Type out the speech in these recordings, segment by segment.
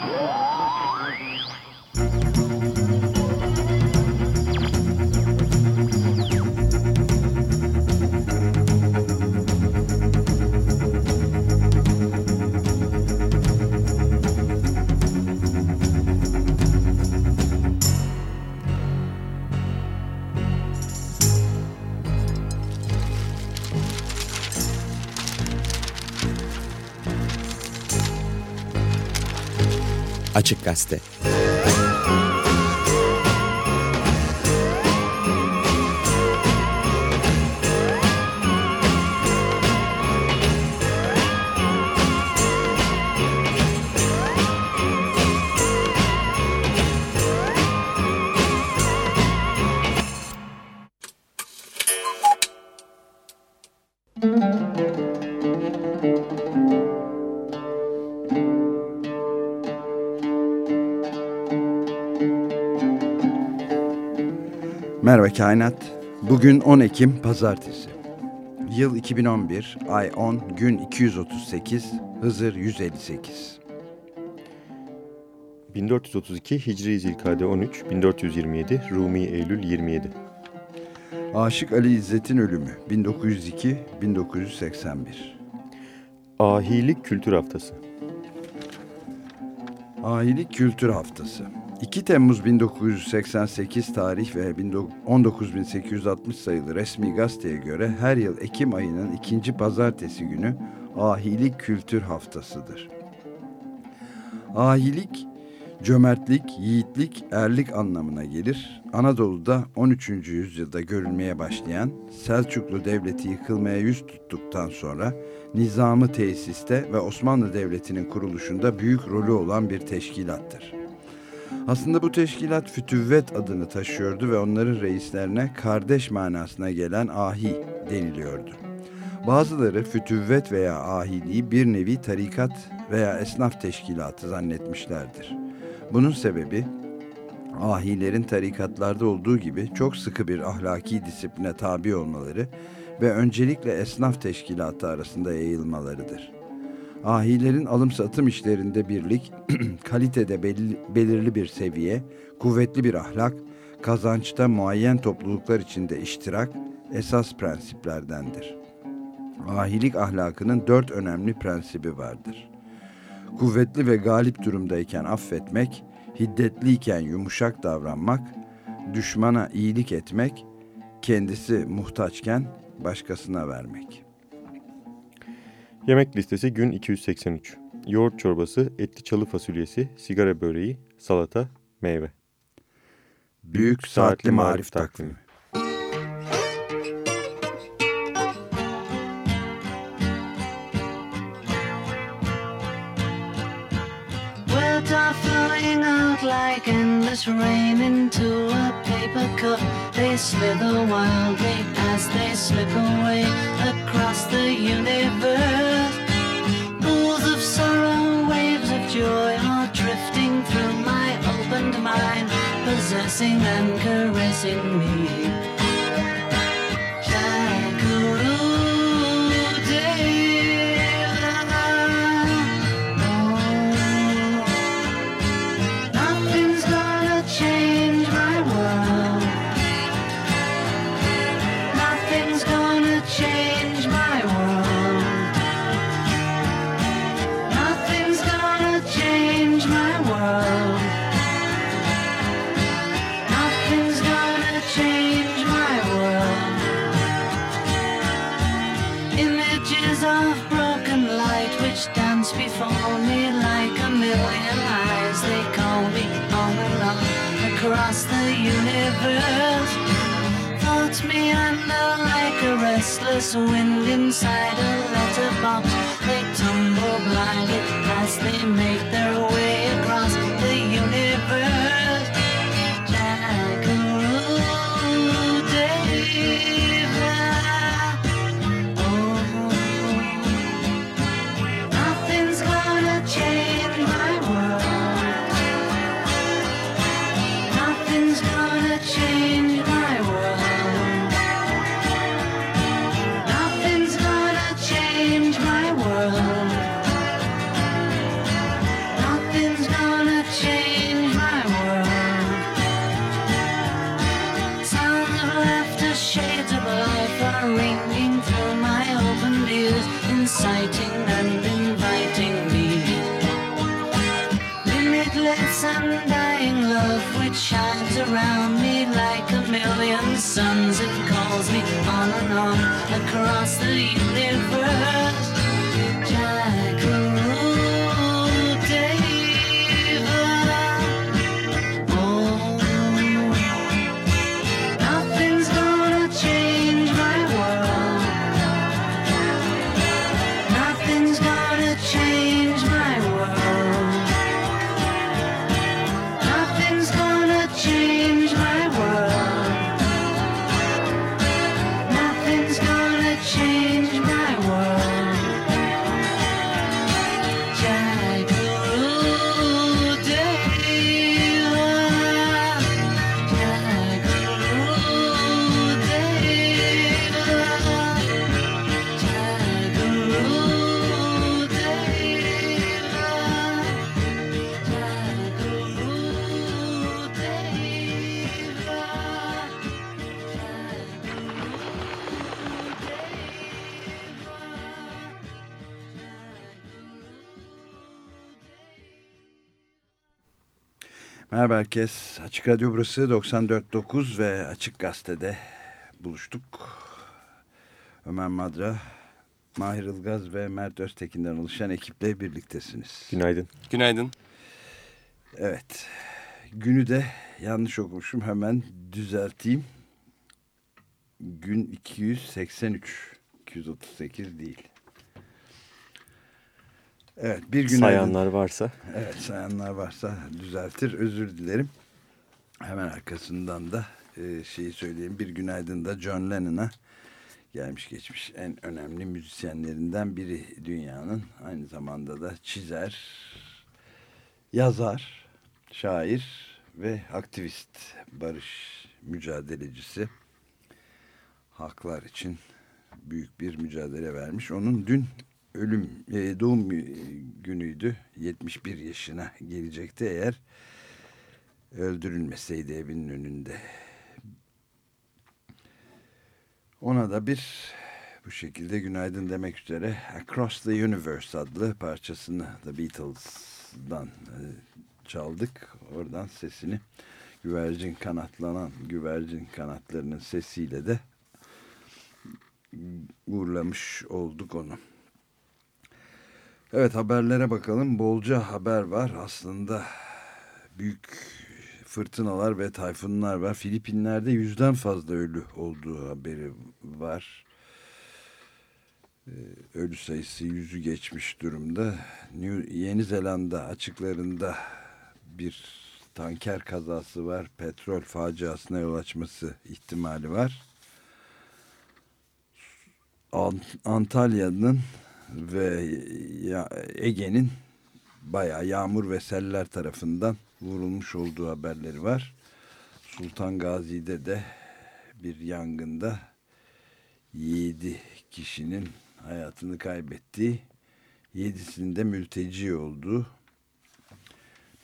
Whoa. Açık Gazete Kainat. Bugün 10 Ekim Pazartesi. Yıl 2011, ay 10, gün 238, Hızır 158. 1432 Hicri Zilkade 13, 1427 Rumi Eylül 27. Aşık Ali İzzet'in ölümü 1902-1981. Ahilik Kültür Haftası. Ahilik Kültür Haftası. 2 Temmuz 1988 tarih ve 19860 sayılı resmi gazeteye göre her yıl Ekim ayının ikinci pazartesi günü Ahilik Kültür Haftasıdır. Ahilik, cömertlik, yiğitlik, erlik anlamına gelir. Anadolu'da 13. yüzyılda görülmeye başlayan Selçuklu Devleti yıkılmaya yüz tuttuktan sonra nizamı tesiste ve Osmanlı Devleti'nin kuruluşunda büyük rolü olan bir teşkilattır. Aslında bu teşkilat Fütüvvet adını taşıyordu ve onların reislerine kardeş manasına gelen ahi deniliyordu. Bazıları fütüvvet veya ahiliği bir nevi tarikat veya esnaf teşkilatı zannetmişlerdir. Bunun sebebi ahilerin tarikatlarda olduğu gibi çok sıkı bir ahlaki disipline tabi olmaları ve öncelikle esnaf teşkilatı arasında yayılmalarıdır. Ahilerin alım satım işlerinde birlik, kalitede belirli bir seviye, kuvvetli bir ahlak, kazançta muayyen topluluklar içinde iştirak esas prensiplerdendir. Ahilik ahlakının dört önemli prensibi vardır. Kuvvetli ve galip durumdayken affetmek, hiddetliyken yumuşak davranmak, düşmana iyilik etmek, kendisi muhtaçken başkasına vermek.'' Yemek listesi gün 283. Yoğurt çorbası, etli çalı fasulyesi, sigara böreği, salata, meyve. Büyük Saatli Marif Takvimi like endless rain into a paper cup. They slither wildly as they slip away across the universe. Pools of sorrow, waves of joy are drifting through my opened mind, possessing and caressing me. Restless wind inside a letterbox. They tumble blindly as they make Merhaba herkes. Açık Radyo burası 94.9 ve Açık Gazete'de buluştuk. Ömer Madra, Mahir Ilgaz ve Mert Öztekin'den oluşan ekiple birliktesiniz. Günaydın. Günaydın. Evet. Günü de yanlış okumuşum. Hemen düzelteyim. Gün 283. 238 değil. Evet bir gün Sayanlar varsa. Evet sayanlar varsa düzeltir. Özür dilerim. Hemen arkasından da e, şeyi söyleyeyim. Bir günaydın da John Lennon'a gelmiş geçmiş en önemli müzisyenlerinden biri dünyanın. Aynı zamanda da çizer, yazar, şair ve aktivist, barış mücadelecisi. Haklar için büyük bir mücadele vermiş. Onun dün ölüm e, doğum günüydü. 71 yaşına gelecekti eğer öldürülmeseydi evinin önünde. Ona da bir bu şekilde günaydın demek üzere Across the Universe adlı parçasını The Beatles'dan e, çaldık. Oradan sesini güvercin kanatlanan güvercin kanatlarının sesiyle de uğurlamış olduk onu. Evet haberlere bakalım. Bolca haber var. Aslında büyük fırtınalar ve tayfunlar var. Filipinler'de yüzden fazla ölü olduğu haberi var. Ee, ölü sayısı yüzü geçmiş durumda. Yeni Zelanda açıklarında bir tanker kazası var. Petrol faciasına yol açması ihtimali var. Antalya'nın ve Ege'nin bayağı yağmur ve seller tarafından vurulmuş olduğu haberleri var. Sultan Gazi'de de bir yangında 7 kişinin hayatını kaybettiği, 7'sinin mülteci olduğu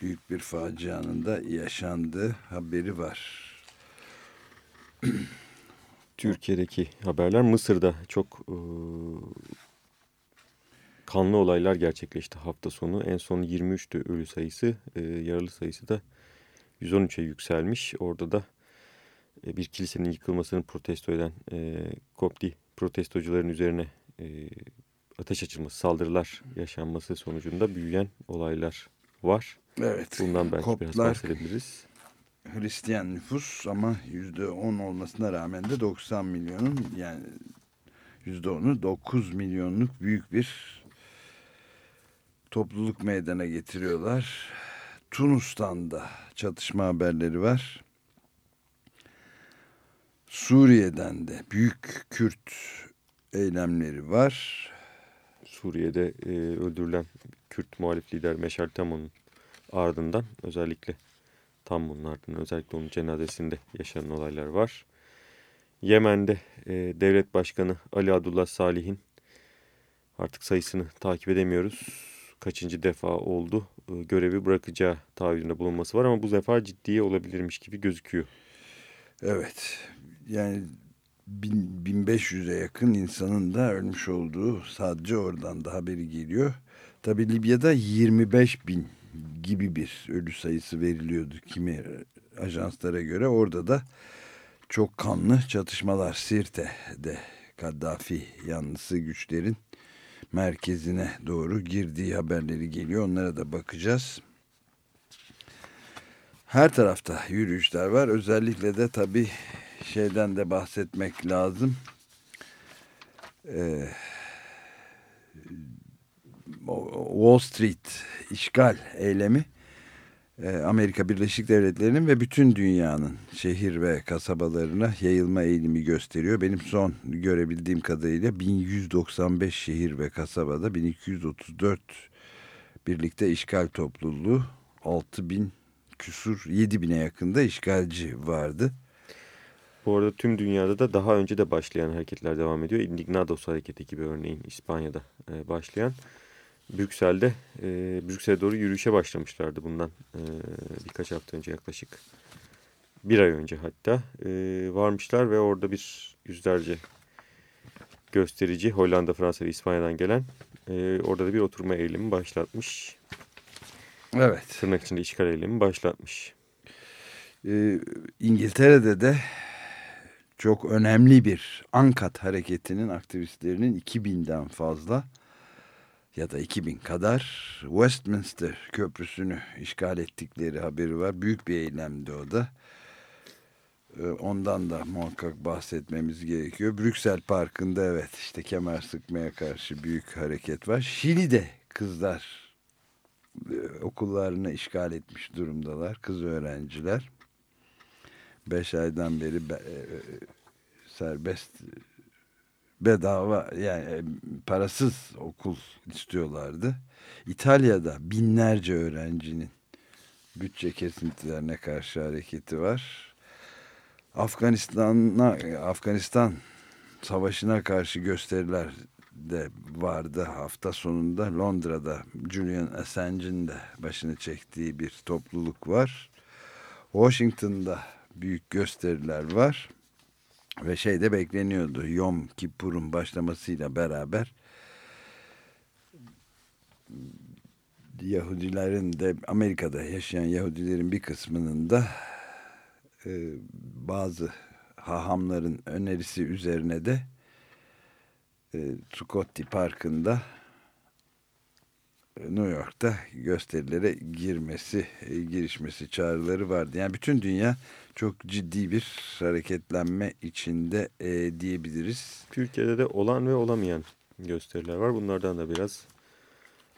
büyük bir facianın da yaşandığı haberi var. Türkiye'deki haberler Mısır'da çok e, kanlı olaylar gerçekleşti hafta sonu. En son 23'tü ölü sayısı, e, yaralı sayısı da 113'e yükselmiş. Orada da e, bir kilisenin yıkılmasını protesto eden e, Kopti protestocuların üzerine e, ateş açılması, saldırılar yaşanması sonucunda büyüyen olaylar var. Evet. Bundan belki Koptlar, biraz bahsedebiliriz. Hristiyan nüfus ama yüzde on olmasına rağmen de 90 milyonun yani yüzde onu 9 milyonluk büyük bir topluluk meydana getiriyorlar. Tunus'tan da çatışma haberleri var. Suriye'den de büyük Kürt eylemleri var. Suriye'de e, öldürülen Kürt muhalif lider Meşal Tamon'un ardından özellikle Tamon'un ardından özellikle onun cenazesinde yaşanan olaylar var. Yemen'de e, devlet başkanı Ali Abdullah Salih'in artık sayısını takip edemiyoruz kaçıncı defa oldu e, görevi bırakacağı taahhüdünde bulunması var ama bu defa ciddiye olabilirmiş gibi gözüküyor. Evet yani 1500'e yakın insanın da ölmüş olduğu sadece oradan da haberi geliyor. Tabi Libya'da 25 bin gibi bir ölü sayısı veriliyordu kimi ajanslara göre. Orada da çok kanlı çatışmalar Sirte'de Kaddafi yanlısı güçlerin merkezine doğru girdiği haberleri geliyor. Onlara da bakacağız. Her tarafta yürüyüşler var. Özellikle de tabii şeyden de bahsetmek lazım. Ee, Wall Street işgal eylemi Amerika Birleşik Devletleri'nin ve bütün dünyanın şehir ve kasabalarına yayılma eğilimi gösteriyor. Benim son görebildiğim kadarıyla 1195 şehir ve kasabada 1234 birlikte işgal topluluğu 6000 küsur 7000'e yakında işgalci vardı. Bu arada tüm dünyada da daha önce de başlayan hareketler devam ediyor. Indignados hareketi gibi örneğin İspanya'da e, başlayan. Brüksel'de e, Brüksel'e doğru yürüyüşe başlamışlardı bundan e, birkaç hafta önce yaklaşık bir ay önce hatta e, varmışlar ve orada bir yüzlerce gösterici Hollanda, Fransa ve İspanya'dan gelen e, orada da bir oturma eylemi başlatmış. Evet. Tırnak içinde işgal eylemi başlatmış. Ee, İngiltere'de de çok önemli bir Ankat hareketinin aktivistlerinin 2000'den fazla ya da 2000 kadar Westminster Köprüsü'nü işgal ettikleri haberi var. Büyük bir eylemdi o da. Ee, ondan da muhakkak bahsetmemiz gerekiyor. Brüksel Parkı'nda evet işte kemer sıkmaya karşı büyük hareket var. Şili'de kızlar e, okullarını işgal etmiş durumdalar. Kız öğrenciler. Beş aydan beri e, serbest bedava yani e, parasız okul istiyorlardı. İtalya'da binlerce öğrencinin bütçe kesintilerine karşı hareketi var. Afganistan'a Afganistan savaşına karşı gösteriler de vardı hafta sonunda Londra'da Julian Assange'in de başını çektiği bir topluluk var. Washington'da büyük gösteriler var. Ve şey de bekleniyordu. Yom Kippur'un başlamasıyla beraber Yahudilerin de Amerika'da yaşayan Yahudilerin bir kısmının da e, bazı hahamların önerisi üzerine de e, Zuccotti Parkı'nda New York'ta gösterilere girmesi, e, girişmesi çağrıları vardı. Yani bütün dünya çok ciddi bir hareketlenme içinde e, diyebiliriz. Türkiye'de de olan ve olamayan gösteriler var. Bunlardan da biraz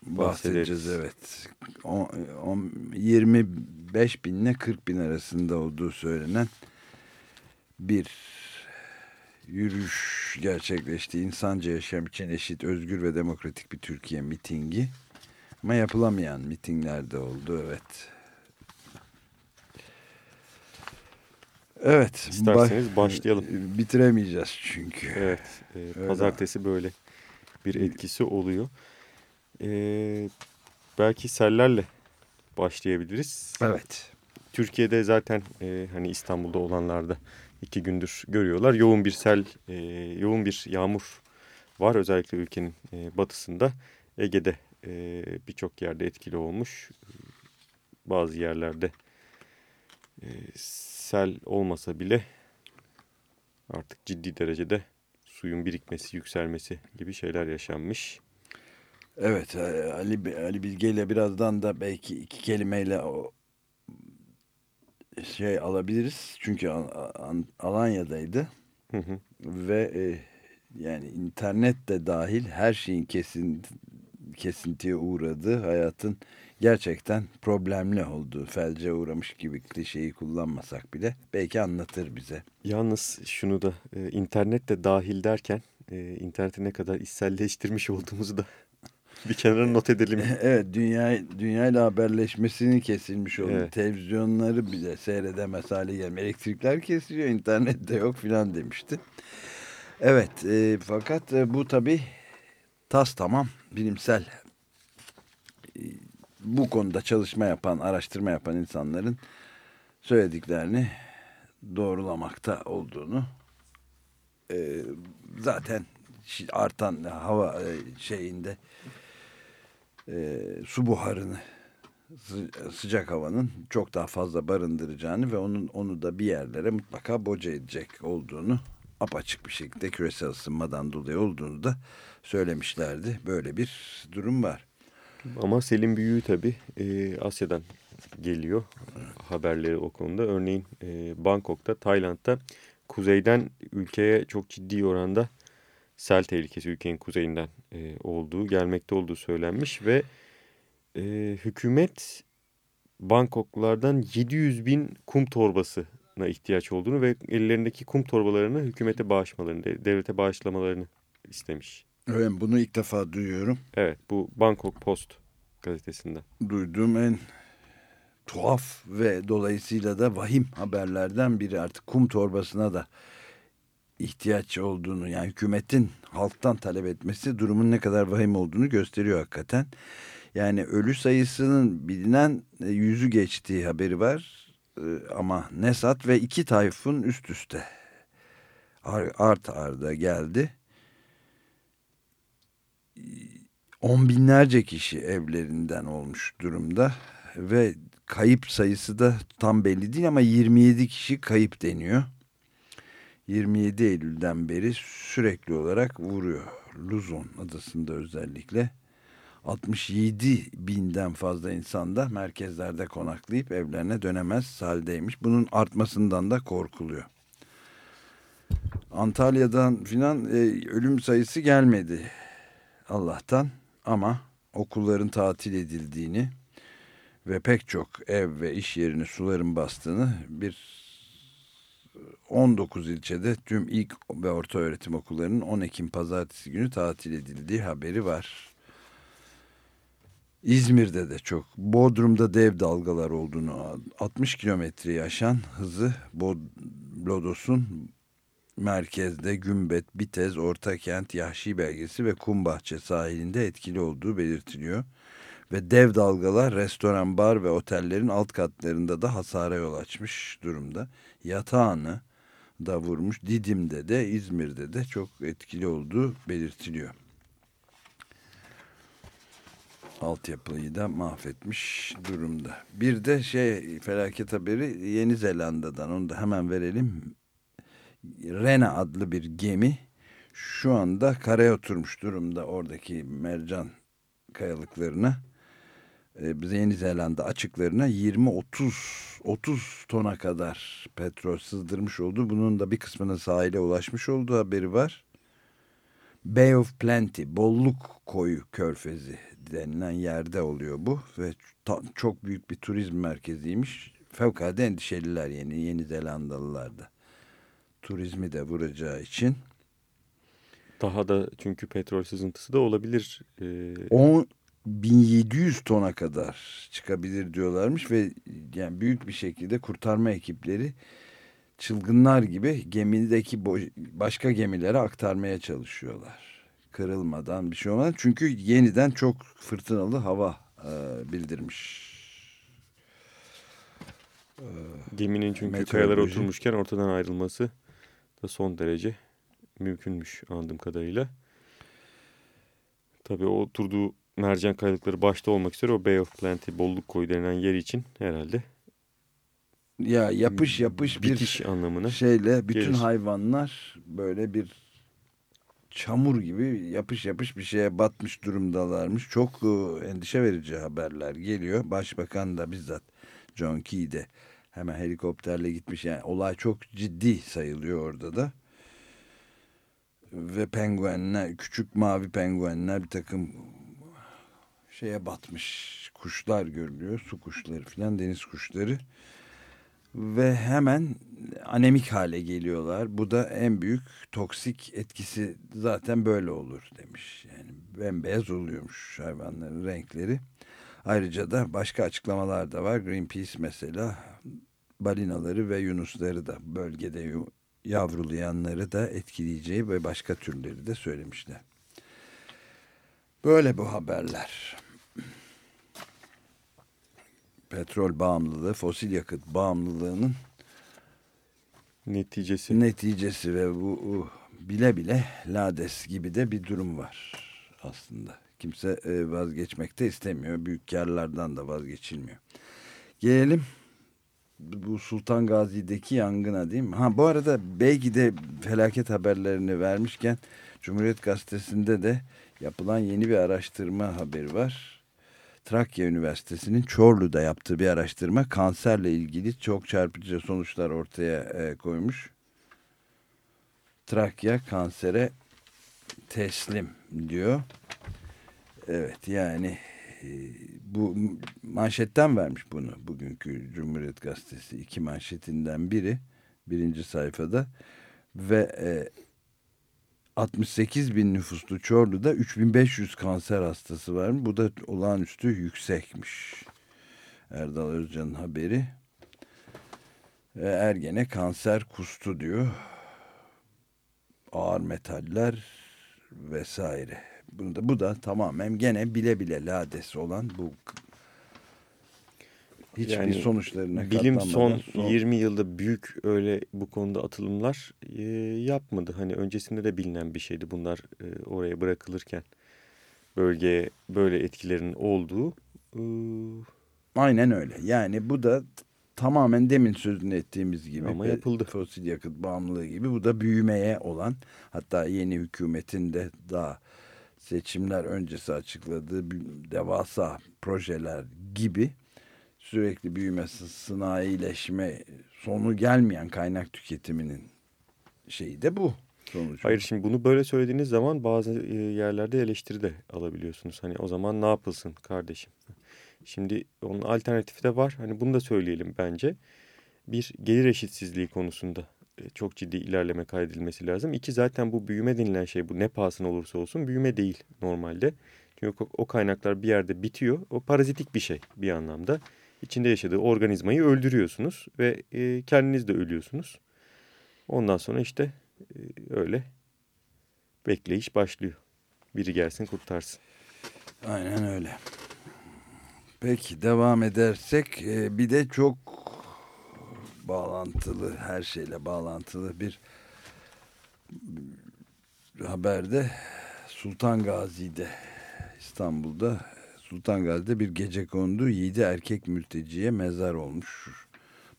bahsedeceğiz. Evet. O, o, 25 bin ile 40 bin arasında olduğu söylenen bir yürüyüş gerçekleşti. İnsanca yaşam için eşit, özgür ve demokratik bir Türkiye mitingi. Ama yapılamayan mitingler de oldu. Evet. Evet. İsterseniz başlayalım. Bitiremeyeceğiz çünkü. Evet. E, pazartesi böyle bir etkisi oluyor. E, belki sellerle başlayabiliriz. Evet. Türkiye'de zaten e, hani İstanbul'da olanlarda iki gündür görüyorlar. Yoğun bir sel, e, yoğun bir yağmur var özellikle ülkenin e, batısında. Ege'de e, birçok yerde etkili olmuş. Bazı yerlerde e, sel olmasa bile artık ciddi derecede suyun birikmesi, yükselmesi gibi şeyler yaşanmış. Evet Ali, Ali Bilge ile birazdan da belki iki kelimeyle o şey alabiliriz. Çünkü Alanya'daydı. Hı hı. Ve e, yani internet de dahil her şeyin kesin kesintiye uğradığı hayatın gerçekten problemli olduğu, felce uğramış gibi klişeyi kullanmasak bile belki anlatır bize. Yalnız şunu da e, internet de dahil derken e, interneti ne kadar içselleştirmiş olduğumuzu da bir kenara not edelim. Evet dünya dünyayla haberleşmesinin kesilmiş oldu. Evet. Televizyonları bile seyredemez hale gelmiş. Elektrikler kesiliyor, internet de yok filan demişti. Evet e, fakat e, bu tabi tas tamam bilimsel e, bu konuda çalışma yapan, araştırma yapan insanların söylediklerini doğrulamakta olduğunu e, zaten artan hava e, şeyinde e, su buharını sı- sıcak havanın çok daha fazla barındıracağını ve onun onu da bir yerlere mutlaka boca edecek olduğunu apaçık bir şekilde küresel ısınmadan dolayı olduğunu da söylemişlerdi. Böyle bir durum var. Ama Selim Büyüğü tabii e, Asya'dan geliyor haberleri o konuda. Örneğin e, Bangkok'ta, Tayland'da kuzeyden ülkeye çok ciddi oranda sel tehlikesi ülkenin kuzeyinden e, olduğu, gelmekte olduğu söylenmiş ve e, hükümet Bangkoklulardan 700 bin kum torbasına ihtiyaç olduğunu ve ellerindeki kum torbalarını hükümete bağışmalarını, devlete bağışlamalarını istemiş. Evet, bunu ilk defa duyuyorum. Evet bu Bangkok Post gazetesinden. Duyduğum en tuhaf ve dolayısıyla da vahim haberlerden biri artık kum torbasına da ihtiyaç olduğunu yani hükümetin halktan talep etmesi durumun ne kadar vahim olduğunu gösteriyor hakikaten. Yani ölü sayısının bilinen e, yüzü geçtiği haberi var E, ama Nesat ve iki tayfun üst üste ar- art arda geldi. On binlerce kişi evlerinden olmuş durumda ve kayıp sayısı da tam belli değil ama 27 kişi kayıp deniyor. 27 Eylül'den beri sürekli olarak vuruyor. Luzon adasında özellikle. 67 binden fazla insan da merkezlerde konaklayıp evlerine dönemez haldeymiş. Bunun artmasından da korkuluyor. Antalya'dan filan e, ölüm sayısı gelmedi Allah'tan ama okulların tatil edildiğini ve pek çok ev ve iş yerini suların bastığını bir 19 ilçede tüm ilk ve orta öğretim okullarının 10 Ekim pazartesi günü tatil edildiği haberi var. İzmir'de de çok. Bodrum'da dev dalgalar olduğunu 60 kilometreyi aşan hızı Bod Lodos'un merkezde Gümbet, Bitez, Ortakent, Yahşi belgesi ve Kumbahçe sahilinde etkili olduğu belirtiliyor. Ve dev dalgalar restoran, bar ve otellerin alt katlarında da hasara yol açmış durumda. Yatağını da vurmuş. Didim'de de İzmir'de de çok etkili olduğu belirtiliyor. Altyapıyı da mahvetmiş durumda. Bir de şey felaket haberi Yeni Zelanda'dan onu da hemen verelim. Rena adlı bir gemi şu anda karaya oturmuş durumda oradaki mercan kayalıklarına e, Yeni Zelanda açıklarına 20-30 30 tona kadar petrol sızdırmış oldu. Bunun da bir kısmının sahile ulaşmış olduğu haberi var. Bay of Plenty, bolluk koyu körfezi denilen yerde oluyor bu ve çok büyük bir turizm merkeziymiş. Fevkalade endişeliler yeni Yeni Zelandalılar da. Turizmi de vuracağı için. Daha da çünkü petrol sızıntısı da olabilir. Ee, 10 1700 tona kadar çıkabilir diyorlarmış ve yani büyük bir şekilde kurtarma ekipleri çılgınlar gibi gemideki başka gemilere aktarmaya çalışıyorlar. Kırılmadan bir şey olmadan. Çünkü yeniden çok fırtınalı hava e, bildirmiş. geminin çünkü kayalara oturmuşken ortadan ayrılması da son derece mümkünmüş anladığım kadarıyla. Tabii o oturduğu mercan kayalıkları başta olmak üzere o Bay of Plenty bolluk koyu denilen yer için herhalde Ya yapış yapış bir bitiş anlamına. şeyle bütün gelir. hayvanlar böyle bir çamur gibi yapış yapış bir şeye batmış durumdalarmış. Çok e, endişe verici haberler geliyor. Başbakan da bizzat John Key de hemen helikopterle gitmiş. Yani olay çok ciddi sayılıyor orada da. Ve penguenler, küçük mavi penguenler bir takım şeye batmış kuşlar görülüyor. Su kuşları filan deniz kuşları ve hemen anemik hale geliyorlar. Bu da en büyük toksik etkisi zaten böyle olur demiş. Yani bembeyaz oluyormuş hayvanların renkleri. Ayrıca da başka açıklamalar da var. Greenpeace mesela balinaları ve yunusları da bölgede yavrulayanları da etkileyeceği ve başka türleri de söylemişler. Böyle bu haberler petrol bağımlılığı, fosil yakıt bağımlılığının Neticesi neticesi ve bu bu bile bile Lades gibi de bir durum var aslında. kimse e, vazgeçmekte istemiyor. Büyük karlardan da vazgeçilmiyor. Gelelim bu Sultan Gazi'deki yangına değil mi? Ha bu arada belki de felaket haberlerini vermişken Cumhuriyet Gazetesi'nde de yapılan yeni bir araştırma haberi var. Trakya Üniversitesi'nin Çorlu'da yaptığı bir araştırma kanserle ilgili çok çarpıcı sonuçlar ortaya e, koymuş. Trakya kansere teslim diyor. Evet yani bu manşetten vermiş bunu bugünkü Cumhuriyet Gazetesi iki manşetinden biri birinci sayfada ve e, 68 bin nüfuslu Çorlu'da 3500 kanser hastası var? Bu da olağanüstü yüksekmiş. Erdal Özcan'ın haberi. Ve Ergene kanser kustu diyor. Ağır metaller vesaire. Bunu da, bu da tamamen gene bile bile lades olan bu hiçbir Yani sonuçlarına Bilim son, katlanmadan 20 yılda büyük öyle bu konuda atılımlar e, yapmadı. Hani öncesinde de bilinen bir şeydi bunlar e, oraya bırakılırken. Bölgeye böyle etkilerin olduğu. E, Aynen öyle. Yani bu da tamamen demin sözünü ettiğimiz gibi Ama yapıldı. fosil yakıt bağımlılığı gibi bu da büyümeye olan hatta yeni hükümetin de daha seçimler öncesi açıkladığı devasa projeler gibi sürekli büyümesi, sanayileşme, sonu gelmeyen kaynak tüketiminin şeyi de bu sonucu. Hayır şimdi bunu böyle söylediğiniz zaman bazı e, yerlerde eleştiri de alabiliyorsunuz. Hani o zaman ne yapılsın kardeşim? Şimdi onun alternatifi de var. Hani bunu da söyleyelim bence. Bir gelir eşitsizliği konusunda çok ciddi ilerleme kaydedilmesi lazım. İki zaten bu büyüme denilen şey bu ne pahasına olursa olsun büyüme değil normalde. Çünkü o, kaynaklar bir yerde bitiyor. O parazitik bir şey bir anlamda. İçinde yaşadığı organizmayı öldürüyorsunuz ve e, kendiniz de ölüyorsunuz. Ondan sonra işte e, öyle bekleyiş başlıyor. Biri gelsin kurtarsın. Aynen öyle. Peki devam edersek e, bir de çok bağlantılı her şeyle bağlantılı bir haberde Sultan Gazi'de İstanbul'da Sultan Gazi'de bir gece kondu 7 erkek mülteciye mezar olmuş.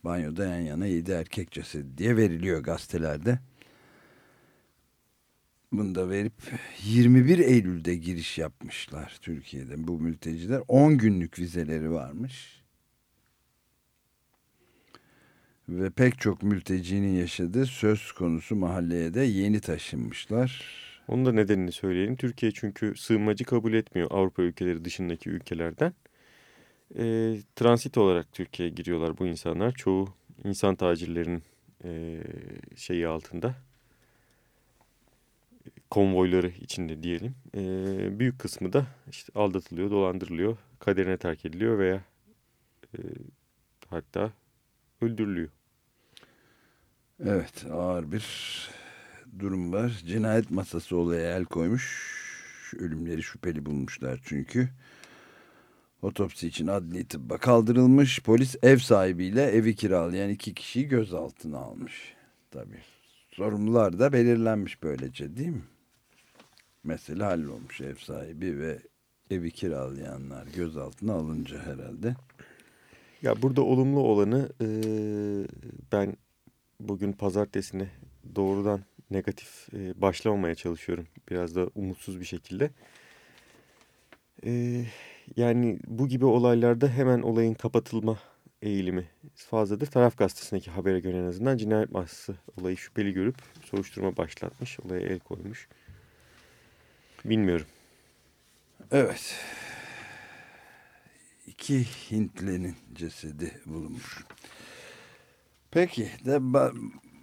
Banyoda yan yana 7 erkek cesedi diye veriliyor gazetelerde. Bunu da verip 21 Eylül'de giriş yapmışlar Türkiye'de bu mülteciler. 10 günlük vizeleri varmış. Ve pek çok mültecinin yaşadığı söz konusu mahalleye de yeni taşınmışlar. Onun da nedenini söyleyelim. Türkiye çünkü sığınmacı kabul etmiyor Avrupa ülkeleri dışındaki ülkelerden. E, transit olarak Türkiye'ye giriyorlar bu insanlar. Çoğu insan tacirlerinin e, şeyi altında. Konvoyları içinde diyelim. E, büyük kısmı da işte aldatılıyor, dolandırılıyor, kaderine terk ediliyor veya e, hatta öldürülüyor. Evet ağır bir durum var. Cinayet masası olaya el koymuş. Ölümleri şüpheli bulmuşlar çünkü. Otopsi için adli tıbba kaldırılmış. Polis ev sahibiyle evi kiralayan iki kişiyi gözaltına almış. Tabii. Sorumlular da belirlenmiş böylece değil mi? Mesela hallolmuş ev sahibi ve evi kiralayanlar gözaltına alınca herhalde. Ya burada olumlu olanı e, ben bugün pazartesine doğrudan negatif e, başlamamaya çalışıyorum. Biraz da umutsuz bir şekilde. E, yani bu gibi olaylarda hemen olayın kapatılma eğilimi fazladır. Taraf gazetesindeki habere göre en azından cinayet masası olayı şüpheli görüp soruşturma başlatmış. Olaya el koymuş. Bilmiyorum. Evet. İki Hintlinin cesedi bulunmuş. Peki de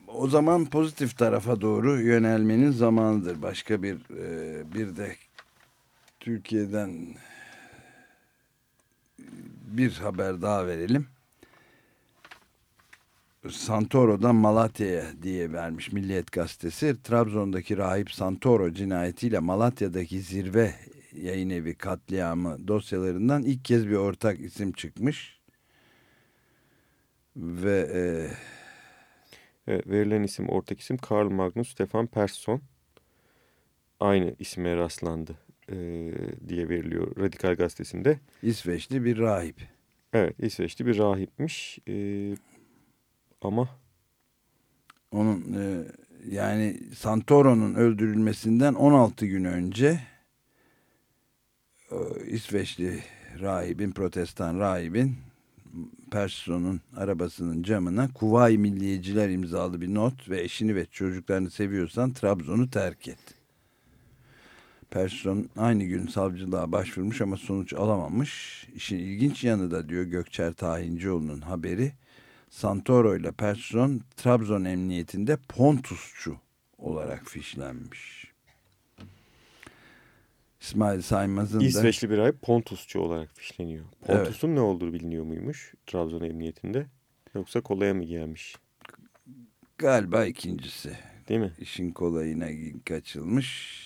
o zaman pozitif tarafa doğru yönelmenin zamanıdır. Başka bir e, bir de Türkiye'den bir haber daha verelim. Santoro'dan Malatya'ya diye vermiş Milliyet Gazetesi. Trabzon'daki rahip Santoro cinayetiyle Malatya'daki zirve yayın evi katliamı dosyalarından ilk kez bir ortak isim çıkmış. Ve e, Evet, verilen isim, ortak isim Karl Magnus Stefan Persson. Aynı isme rastlandı e, diye veriliyor Radikal Gazetesi'nde. İsveçli bir rahip. Evet İsveçli bir rahipmiş e, ama... Onun e, yani Santoro'nun öldürülmesinden 16 gün önce İsveçli rahibin, protestan rahibin Person'un arabasının camına Kuvayi Milliyeciler imzalı bir not ve eşini ve çocuklarını seviyorsan Trabzon'u terk et. Person aynı gün savcılığa başvurmuş ama sonuç alamamış. İşin ilginç yanı da diyor Gökçer Tahincioğlu'nun haberi. Santoro ile Person Trabzon Emniyetinde Pontusçu olarak fişlenmiş. İsmail Saymaz'ın da... İsveçli bir rahip Pontusçu olarak fişleniyor. Pontus'un evet. ne olduğu biliniyor muymuş Trabzon Emniyetinde? Yoksa kolaya mı gelmiş? Galiba ikincisi. Değil mi? İşin kolayına kaçılmış.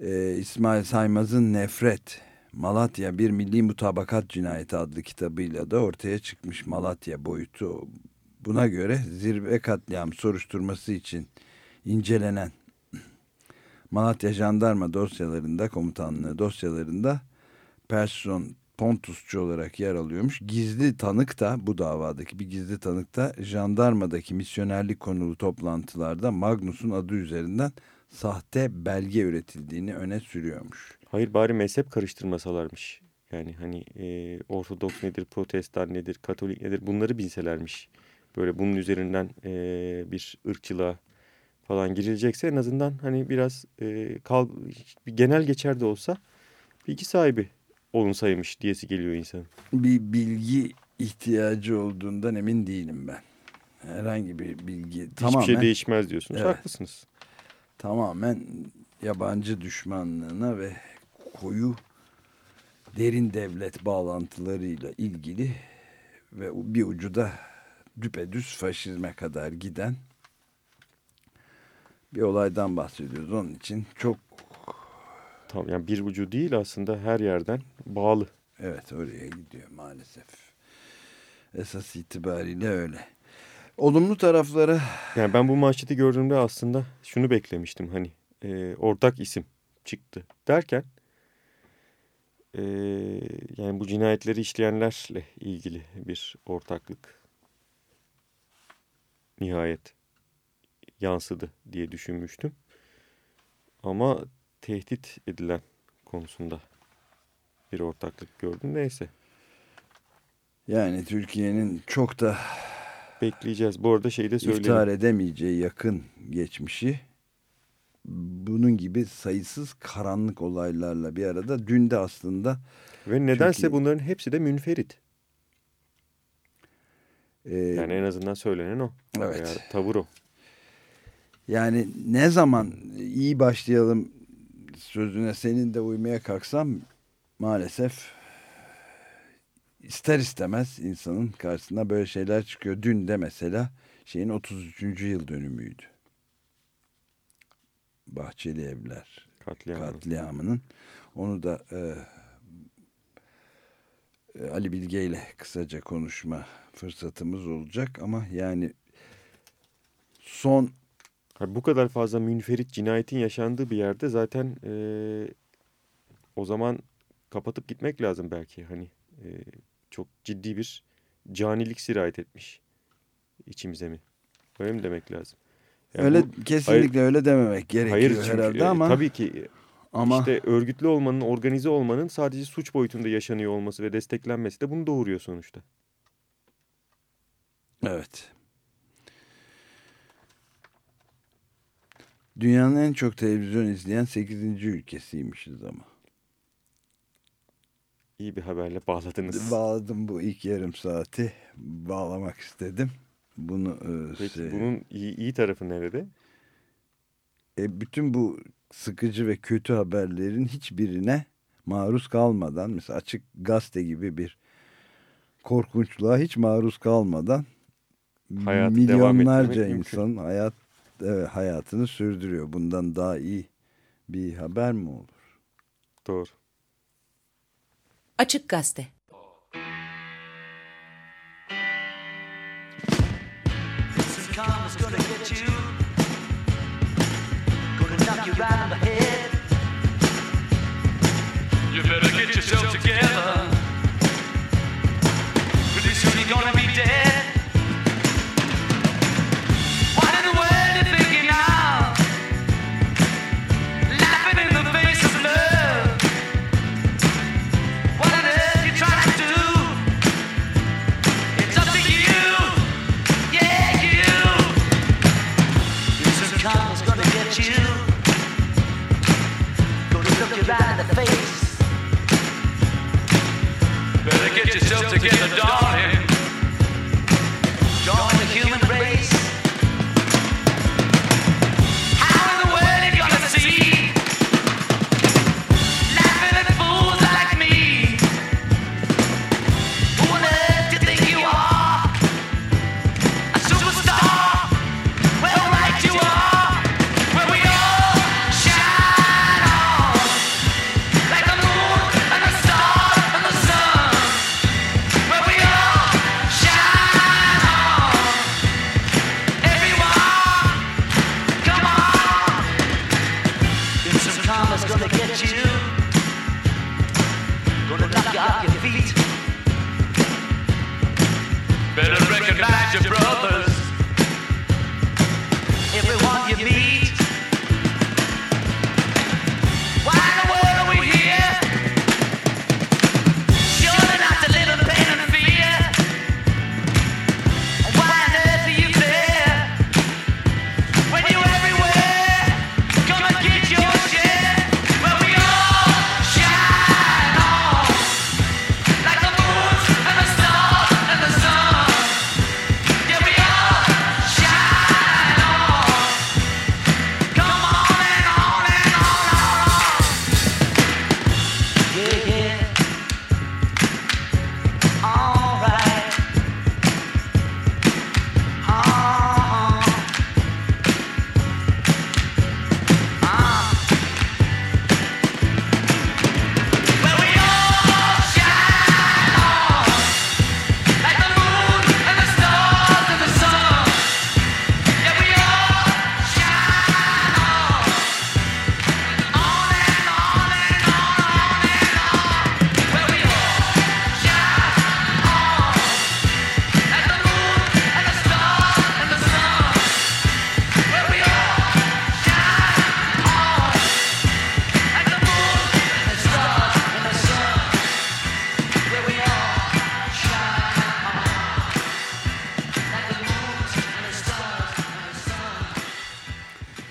Ee, İsmail Saymaz'ın Nefret, Malatya Bir Milli Mutabakat Cinayeti adlı kitabıyla da ortaya çıkmış Malatya boyutu. Buna göre zirve katliam soruşturması için incelenen Malatya Jandarma dosyalarında komutanlığı dosyalarında person Pontusçu olarak yer alıyormuş. Gizli tanık da bu davadaki bir gizli tanık da jandarmadaki misyonerlik konulu toplantılarda Magnus'un adı üzerinden sahte belge üretildiğini öne sürüyormuş. Hayır bari mezhep karıştırmasalarmış. Yani hani e, Ortodoks nedir, Protestan nedir, Katolik nedir bunları bilselermiş. Böyle bunun üzerinden e, bir ırkçılığa falan girilecekse en azından hani biraz e, kal, genel geçer de olsa bilgi sahibi olunsaymış diyesi geliyor insan. Bir bilgi ihtiyacı olduğundan emin değilim ben. Herhangi bir bilgi. Hiçbir tamamen, şey değişmez diyorsunuz. Evet, Haklısınız. Tamamen yabancı düşmanlığına ve koyu derin devlet bağlantılarıyla ilgili ve bir ucu da düpedüz faşizme kadar giden bir olaydan bahsediyoruz. Onun için çok... Tamam yani bir ucu değil aslında her yerden bağlı. Evet oraya gidiyor maalesef. Esas itibariyle öyle. Olumlu tarafları... Yani ben bu manşeti gördüğümde aslında şunu beklemiştim. Hani e, ortak isim çıktı derken... E, yani bu cinayetleri işleyenlerle ilgili bir ortaklık nihayet yansıdı diye düşünmüştüm. Ama tehdit edilen konusunda bir ortaklık gördüm. Neyse. Yani Türkiye'nin çok da bekleyeceğiz. Bu arada şeyi de söyleyeyim. İftihar edemeyeceği yakın geçmişi bunun gibi sayısız karanlık olaylarla bir arada dün de aslında ve nedense Türkiye... bunların hepsi de münferit. Ee, yani en azından söylenen o. Evet. Veya tavır o. Yani ne zaman iyi başlayalım sözüne senin de uymaya kalksam maalesef ister istemez insanın karşısına böyle şeyler çıkıyor. Dün de mesela şeyin 33. yıl dönümüydü. Bahçeli Evler Katliamı. katliamının. Onu da e, e Ali Bilge ile kısaca konuşma fırsatımız olacak ama yani son bu kadar fazla münferit cinayetin yaşandığı bir yerde zaten e, o zaman kapatıp gitmek lazım belki. Hani e, çok ciddi bir canilik sirayet etmiş içimize mi? Öyle mi demek lazım? Yani öyle bu, kesinlikle hayır, öyle dememek gerekiyor hayır çünkü, herhalde e, ama. Tabii ki ama işte örgütlü olmanın, organize olmanın sadece suç boyutunda yaşanıyor olması ve desteklenmesi de bunu doğuruyor sonuçta. Evet. Dünyanın en çok televizyon izleyen 8. ülkesiymişiz ama. İyi bir haberle bağladınız. Bağladım bu ilk yarım saati. Bağlamak istedim. Bunu e, Peki şey... bunun iyi, iyi tarafı nerede? E, bütün bu sıkıcı ve kötü haberlerin hiçbirine maruz kalmadan mesela açık gazete gibi bir korkunçluğa hiç maruz kalmadan Hayatı milyonlarca insan hayat hayatını sürdürüyor. Bundan daha iyi bir haber mi olur? Doğru. Açık Gazete You better get yourself together. Together, darling.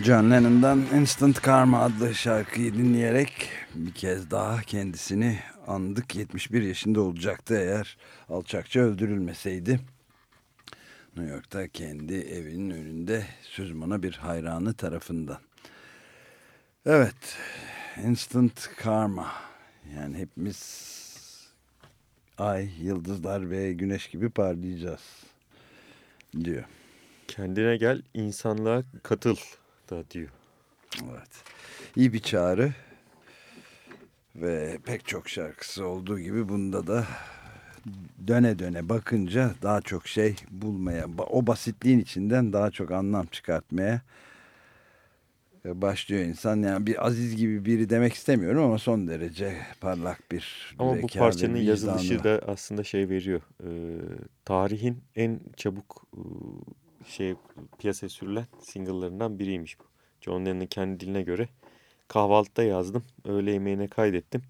John Lennon'dan Instant Karma adlı şarkıyı dinleyerek bir kez daha kendisini andık. 71 yaşında olacaktı eğer alçakça öldürülmeseydi. New York'ta kendi evinin önünde sözmana bir hayranı tarafından. Evet, Instant Karma. Yani hepimiz ay, yıldızlar ve güneş gibi parlayacağız diyor. Kendine gel, insanlığa katıl da diyor. Evet. İyi bir çağrı. Ve pek çok şarkısı olduğu gibi bunda da döne döne bakınca daha çok şey bulmaya, o basitliğin içinden daha çok anlam çıkartmaya başlıyor insan. Yani bir Aziz gibi biri demek istemiyorum ama son derece parlak bir Ama bu parçanın yazılışı da aslında şey veriyor. e, tarihin en çabuk e, şey piyasaya sürülen single'larından biriymiş bu. John Lennon'ın kendi diline göre kahvaltıda yazdım, öğle yemeğine kaydettim.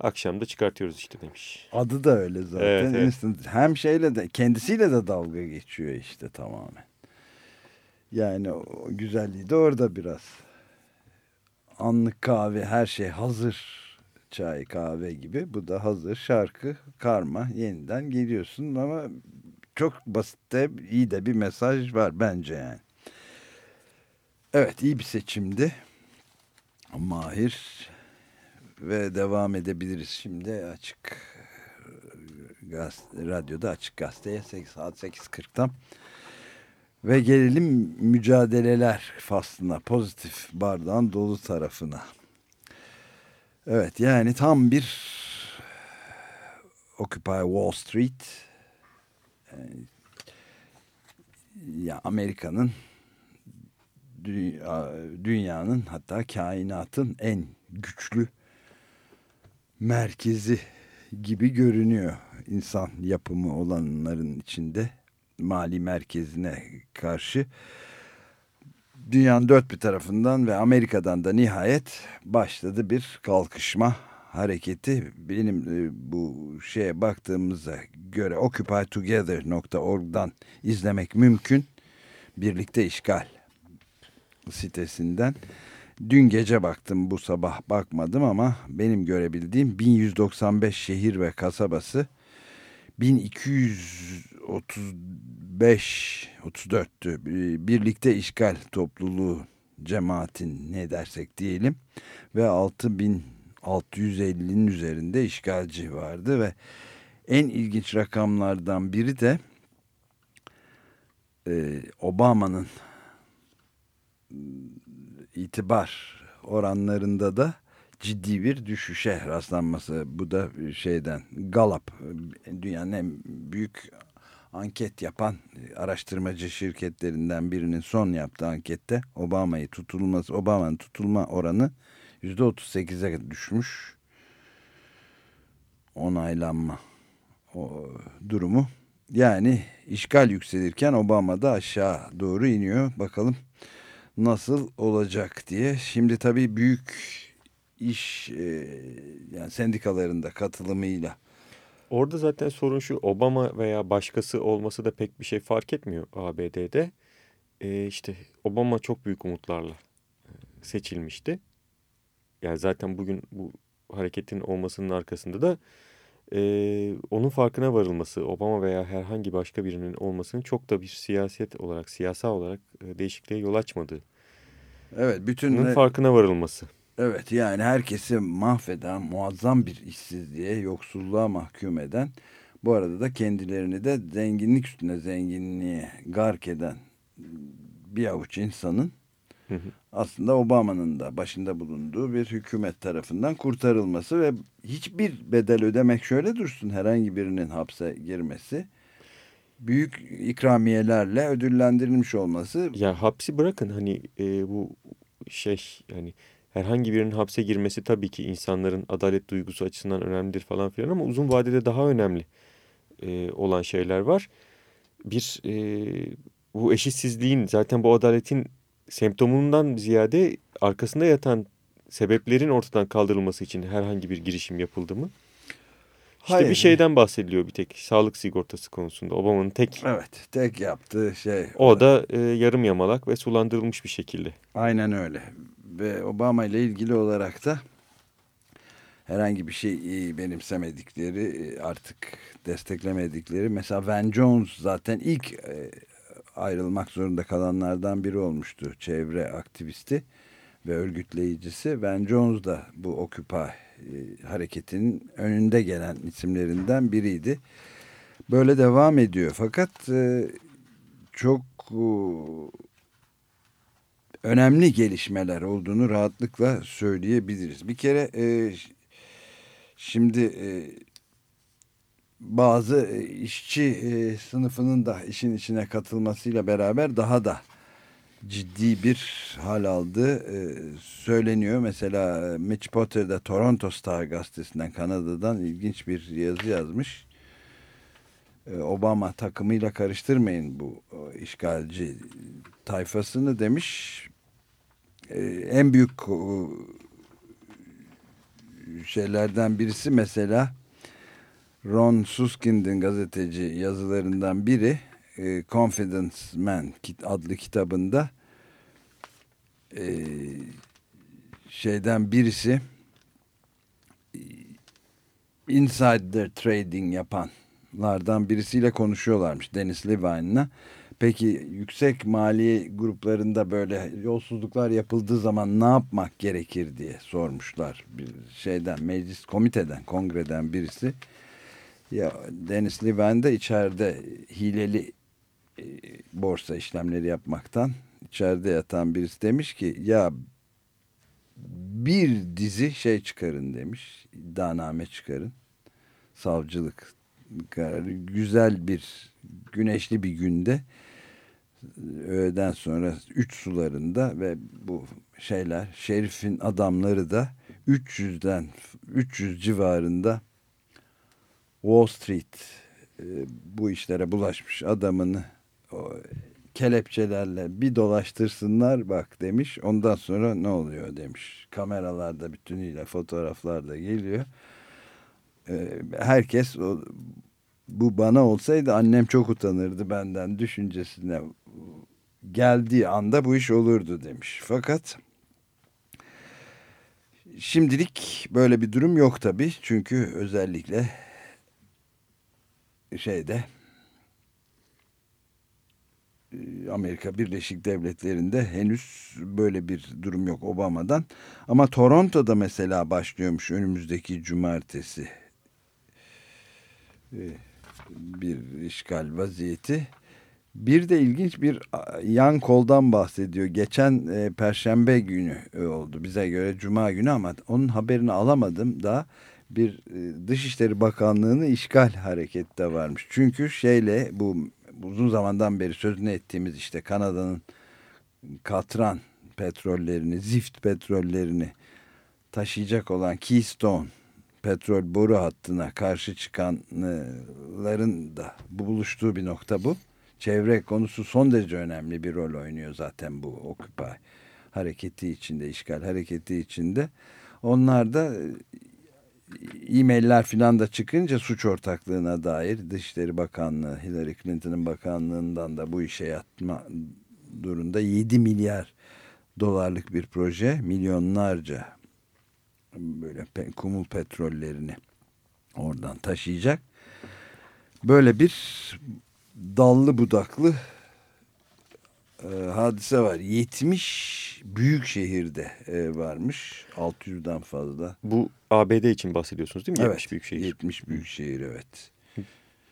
Akşam da çıkartıyoruz işte demiş. Adı da öyle zaten. Evet, evet. Instant. Hem şeyle de kendisiyle de dalga geçiyor işte tamamen. Yani o güzelliği de orada biraz. Anlık kahve her şey hazır. Çay kahve gibi. Bu da hazır şarkı karma yeniden geliyorsun ama çok basitte iyi de bir mesaj var bence yani. Evet iyi bir seçimdi. Mahir ve devam edebiliriz şimdi açık gaz, radyoda açık gazeteye 8 saat 8.40'dan ve gelelim mücadeleler faslına pozitif bardağın dolu tarafına evet yani tam bir Occupy Wall Street ya Amerika'nın dünya- dünyanın hatta kainatın en güçlü merkezi gibi görünüyor insan yapımı olanların içinde mali merkezine karşı. Dünyanın dört bir tarafından ve Amerika'dan da nihayet başladı bir kalkışma hareketi. Benim e, bu şeye baktığımıza göre occupytogether.org'dan izlemek mümkün. Birlikte işgal sitesinden. Dün gece baktım bu sabah bakmadım ama benim görebildiğim 1195 şehir ve kasabası 1235 34'tü birlikte işgal topluluğu cemaatin ne dersek diyelim ve 6650'nin üzerinde işgalci vardı ve en ilginç rakamlardan biri de e, Obama'nın itibar oranlarında da ciddi bir düşüşe rastlanması. Bu da şeyden Gallup dünyanın en büyük anket yapan araştırmacı şirketlerinden birinin son yaptığı ankette Obama'yı tutulması, Obama'nın tutulma oranı %38'e düşmüş. Onaylanma o durumu. Yani işgal yükselirken Obama da aşağı doğru iniyor. Bakalım nasıl olacak diye. Şimdi tabii büyük iş e, yani sendikalarında katılımıyla Orada zaten sorun şu Obama veya başkası olması da pek bir şey fark etmiyor ABD'de. Ee, işte Obama çok büyük umutlarla e, seçilmişti. Yani zaten bugün bu hareketin olmasının arkasında da e, onun farkına varılması, Obama veya herhangi başka birinin olmasının çok da bir siyaset olarak, siyasal olarak e, değişikliğe yol açmadığı. evet bütün Bunun farkına varılması. evet yani herkesi mahveden muazzam bir işsizliğe, yoksulluğa mahkum eden bu arada da kendilerini de zenginlik üstüne zenginliğe gark eden bir avuç insanın Hı aslında Obama'nın da başında bulunduğu bir hükümet tarafından kurtarılması ve hiçbir bedel ödemek şöyle dursun herhangi birinin hapse girmesi büyük ikramiyelerle ödüllendirilmiş olması Ya hapsi bırakın hani e, bu şey yani herhangi birinin hapse girmesi tabii ki insanların adalet duygusu açısından önemlidir falan filan ama uzun vadede daha önemli e, olan şeyler var. Bir e, bu eşitsizliğin zaten bu adaletin semptomundan ziyade arkasında yatan sebeplerin ortadan kaldırılması için herhangi bir girişim yapıldı mı? İşte Hayır. bir şeyden bahsediliyor bir tek sağlık sigortası konusunda. Obama'nın tek evet tek yaptığı şey o da e, yarım yamalak ve sulandırılmış bir şekilde. Aynen öyle. Ve Obama ile ilgili olarak da herhangi bir şey e, benimsemedikleri e, artık desteklemedikleri mesela Van Jones zaten ilk e, ayrılmak zorunda kalanlardan biri olmuştu. Çevre aktivisti ve örgütleyicisi. Van Jones da bu Occupy e, hareketinin önünde gelen isimlerinden biriydi. Böyle devam ediyor. Fakat e, çok e, önemli gelişmeler olduğunu rahatlıkla söyleyebiliriz. Bir kere şimdi bazı e, işçi e, sınıfının da işin içine katılmasıyla beraber daha da ciddi bir hal aldığı e, söyleniyor. Mesela Mitch Potter da Toronto Star gazetesinden Kanada'dan ilginç bir yazı yazmış. Obama takımıyla karıştırmayın bu işgalci tayfasını demiş. En büyük şeylerden birisi mesela Ron Suskind'in gazeteci yazılarından biri e, Confidence Man adlı kitabında e, şeyden birisi e, insider trading yapanlardan birisiyle konuşuyorlarmış Dennis Levine'la. Peki yüksek mali gruplarında böyle yolsuzluklar yapıldığı zaman ne yapmak gerekir diye sormuşlar. Bir şeyden meclis komiteden kongreden birisi. Ya Dennis Levine de içeride hileli e, borsa işlemleri yapmaktan içeride yatan birisi demiş ki ya bir dizi şey çıkarın demiş. İddianame çıkarın. Savcılık kararı. Güzel bir güneşli bir günde öğleden sonra üç sularında ve bu şeyler şerifin adamları da 300'den 300 civarında Wall Street e, bu işlere bulaşmış adamını kelepçelerle bir dolaştırsınlar bak demiş. Ondan sonra ne oluyor demiş. Kameralarda bütünüyle fotoğraflar da geliyor. E, herkes bu bana olsaydı annem çok utanırdı benden düşüncesine geldiği anda bu iş olurdu demiş. Fakat şimdilik böyle bir durum yok tabii. Çünkü özellikle şeyde e, Amerika Birleşik Devletleri'nde henüz böyle bir durum yok Obama'dan. Ama Toronto'da mesela başlıyormuş önümüzdeki cumartesi e, bir işgal vaziyeti. Bir de ilginç bir yan koldan bahsediyor. Geçen e, perşembe günü e, oldu bize göre cuma günü ama onun haberini alamadım daha bir e, Dışişleri Bakanlığı'nı işgal hareketi de varmış. Çünkü şeyle bu uzun zamandan beri sözünü ettiğimiz işte Kanada'nın katran petrollerini, zift petrollerini taşıyacak olan Keystone petrol boru hattına karşı çıkanların da buluştuğu bir nokta bu. Çevre konusu son derece önemli bir rol oynuyor zaten bu Occupy hareketi içinde, işgal hareketi içinde. Onlar da e-mailler filan da çıkınca suç ortaklığına dair Dışişleri Bakanlığı Hillary Clinton'ın bakanlığından da bu işe yatma durumda 7 milyar dolarlık bir proje milyonlarca böyle kumul petrollerini oradan taşıyacak. Böyle bir dallı budaklı e, hadise var. 70 büyük şehirde e, varmış. 600'den fazla. Bu ABD için bahsediyorsunuz değil mi? Evet. 70 büyük şehir. 70 büyük şehir evet.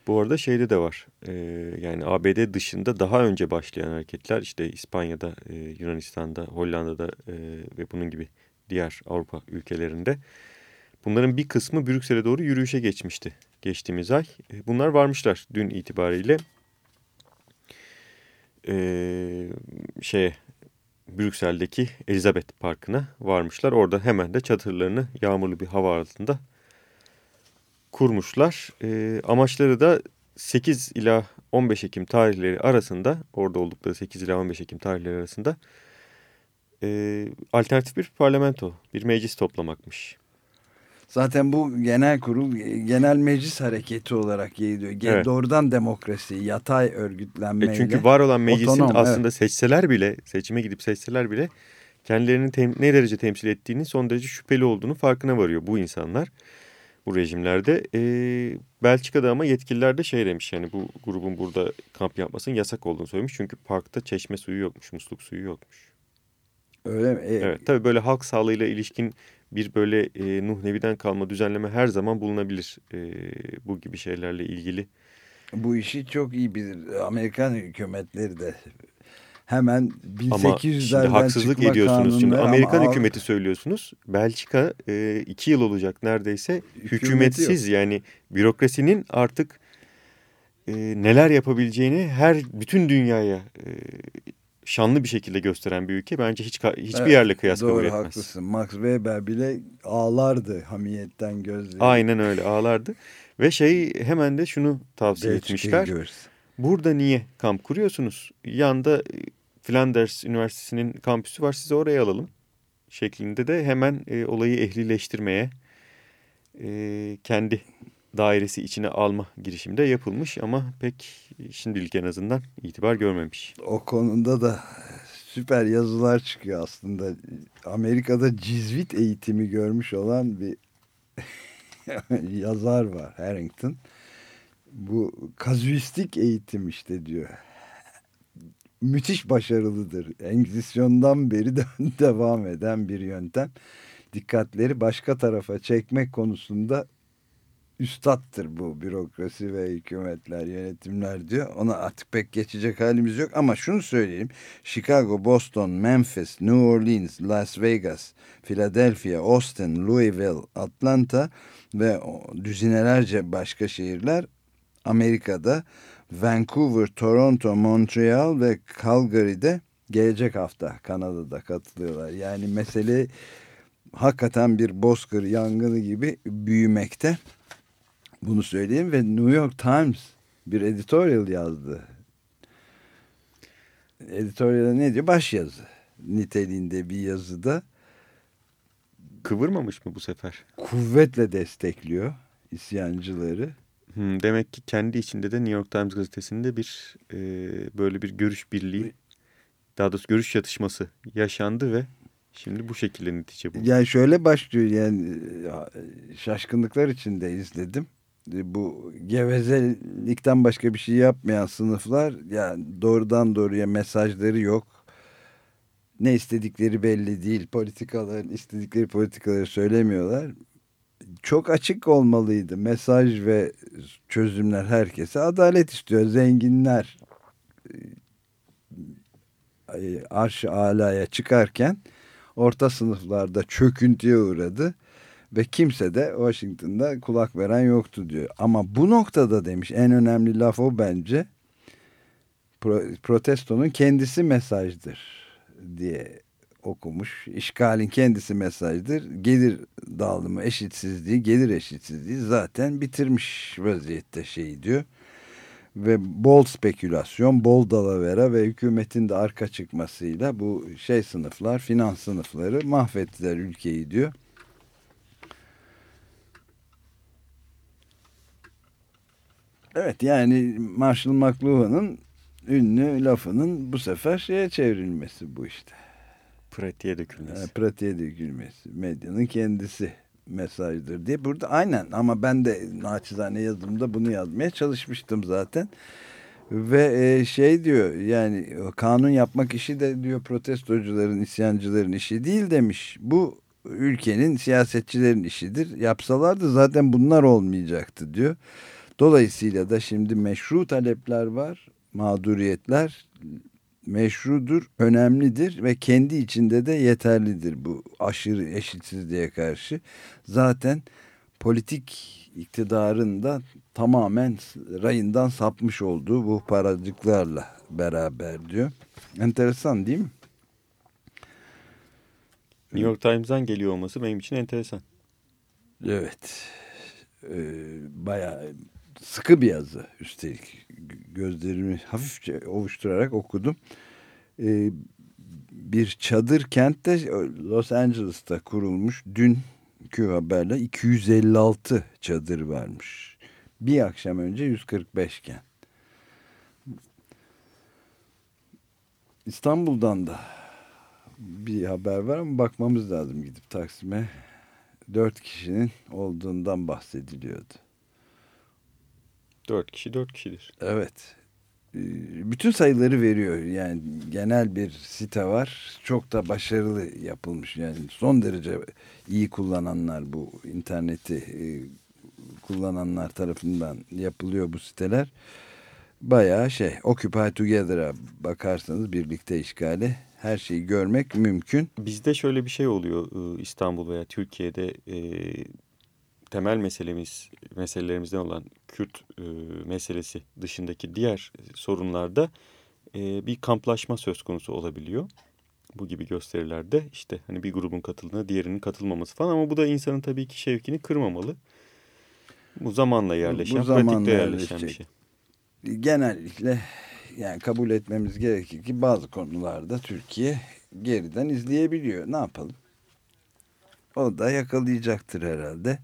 Bu arada şeyde de var. Ee, yani ABD dışında daha önce başlayan hareketler işte İspanya'da, e, Yunanistan'da, Hollanda'da e, ve bunun gibi diğer Avrupa ülkelerinde. Bunların bir kısmı Brüksel'e doğru yürüyüşe geçmişti geçtiğimiz ay. E, bunlar varmışlar dün itibariyle. Ee, şeye Brüksel'deki Elizabeth Parkı'na varmışlar. Orada hemen de çadırlarını yağmurlu bir hava altında kurmuşlar. E, amaçları da 8 ila 15 Ekim tarihleri arasında orada oldukları 8 ila 15 Ekim tarihleri arasında e, alternatif bir parlamento, bir meclis toplamakmış. Zaten bu genel kurul genel meclis hareketi olarak geliyor. Ge- Evet. Doğrudan demokrasi, yatay örgütlenmeyle. E çünkü var olan meclisin otonom, aslında seçseler bile, seçime gidip seçseler bile kendilerini tem- ne derece temsil ettiğini son derece şüpheli olduğunu farkına varıyor bu insanlar. Bu rejimlerde. E, Belçika'da ama yetkililer de şey demiş yani bu grubun burada kamp yapmasının yasak olduğunu söylemiş. Çünkü parkta çeşme suyu yokmuş, musluk suyu yokmuş. Öyle mi? E, Evet tabii böyle halk sağlığıyla ilişkin bir böyle e, Nuh Nebi'den kalma düzenleme her zaman bulunabilir e, bu gibi şeylerle ilgili. Bu işi çok iyi bilir. Amerikan hükümetleri de hemen Ama 1800'lerden şimdi haksızlık ediyorsunuz. Şimdi Amerikan ama hükümeti söylüyorsunuz. Belçika e, iki yıl olacak neredeyse Hükümeti hükümetsiz yani bürokrasinin artık e, neler yapabileceğini her bütün dünyaya e, şanlı bir şekilde gösteren bir ülke. Bence hiç hiçbir Evet, yerle kıyas Doğru kabul etmez. haklısın. Max Weber bile ağlardı hamiyetten gözleri. Aynen öyle ağlardı. Ve şey hemen de şunu tavsiye Belçika'yı etmişler. Burada niye kamp kuruyorsunuz? Yanda e, Flanders Üniversitesi'nin kampüsü var sizi oraya alalım. Şeklinde de hemen e, olayı ehlileştirmeye e, kendi dairesi içine alma girişimde yapılmış ama pek şimdilik en azından itibar görmemiş. O konuda da süper yazılar çıkıyor aslında. Amerika'da cizvit eğitimi görmüş olan bir yazar var Harrington. Bu kazuistik eğitim işte diyor. Müthiş başarılıdır. Engizisyondan beri de devam eden bir yöntem. Dikkatleri başka tarafa çekmek konusunda üstattır bu bürokrasi ve hükümetler, yönetimler diyor. Ona artık pek geçecek halimiz yok ama şunu söyleyeyim. Chicago, Boston, Memphis, New Orleans, Las Vegas, Philadelphia, Austin, Louisville, Atlanta ve düzinelerce başka şehirler Amerika'da Vancouver, Toronto, Montreal ve Calgary'de gelecek hafta Kanada'da katılıyorlar. Yani mesele hakikaten bir bozkır yangını gibi büyümekte. Bunu söyleyeyim ve New York Times bir editorial yazdı. Editorial'da ne diyor? Başyazı niteliğinde bir yazıda Kıvırmamış mı bu sefer? kuvvetle destekliyor isyancıları. Hmm, demek ki kendi içinde de New York Times gazetesinde bir e, böyle bir görüş birliği, daha doğrusu görüş yatışması yaşandı ve şimdi bu şekilde netice bu. Yani şöyle başlıyor yani e, şaşkınlıklar içinde izledim. E, Bu gevezelikten başka bir şey yapmayan sınıflar yani doğrudan doğruya mesajları yok. Ne istedikleri belli değil. Politikaların istedikleri politikaları söylemiyorlar. Çok açık olmalıydı. Mesaj ve çözümler herkese. Adalet istiyor. Zenginler e, arş alaya çıkarken orta sınıflarda çöküntüye uğradı ve kimse de Washington'da kulak veren yoktu diyor. Ama bu noktada demiş en önemli laf o bence Pro- protestonun kendisi mesajdır diye okumuş. İşgalin kendisi mesajdır. Gelir dağılımı eşitsizliği, gelir eşitsizliği zaten bitirmiş vaziyette şey diyor. Ve bol spekülasyon, bol dalavera ve hükümetin de arka çıkmasıyla bu şey sınıflar, finans sınıfları mahvettiler ülkeyi diyor. Evet yani Marshall McLuhan'ın ünlü lafının bu sefer şeye çevrilmesi bu işte. Pratiğe dökülmesi. E, pratiğe dökülmesi. Medyanın kendisi mesajdır diye. Burada aynen ama ben de naçizane yazımda bunu yazmaya çalışmıştım zaten. Ve e, şey diyor yani kanun yapmak işi de diyor protestocuların, isyancıların işi değil demiş. Bu ülkenin siyasetçilerin işidir. Yapsalardı zaten bunlar olmayacaktı diyor. Dolayısıyla da şimdi meşru talepler var, mağduriyetler meşrudur, önemlidir ve kendi içinde de yeterlidir bu aşırı eşitsizliğe karşı. Zaten politik iktidarın da tamamen rayından sapmış olduğu bu paracıklarla beraber diyor. Enteresan değil mi? New York Times'dan geliyor olması benim için enteresan. Evet. Ee, bayağı sıkı bir yazı üstelik. Gözlerimi hafifçe ovuşturarak okudum. Ee, bir çadır kentte Los Angeles'ta kurulmuş. Dünkü haberle 256 çadır varmış. Bir akşam önce 145 iken. İstanbul'dan da bir haber var ama bakmamız lazım gidip Taksim'e. Dört kişinin olduğundan bahsediliyordu. Dört kişi dört kişidir. Evet. Ee, Bütün sayıları veriyor. Yani genel bir site var. Çok da başarılı yapılmış. Yani son derece iyi kullananlar bu interneti e, kullananlar tarafından yapılıyor bu siteler. Bayağı şey Occupy Together'a bakarsanız birlikte işgale her şeyi görmek mümkün. Bizde şöyle bir şey oluyor e, İstanbul veya Türkiye'de e, temel meselemiz meselelerimizden olan Kürt e, meselesi dışındaki diğer sorunlarda e, bir kamplaşma söz konusu olabiliyor. Bu gibi gösterilerde işte hani bir grubun katıldığına diğerinin katılmaması falan ama bu da insanın tabii ki şevkini kırmamalı. Bu zamanla yerleşen, Bu zamanla pratikte yerleşen bir şey. Genellikle yani kabul etmemiz gerekir ki bazı konularda Türkiye geriden izleyebiliyor. Ne yapalım? O da yakalayacaktır herhalde.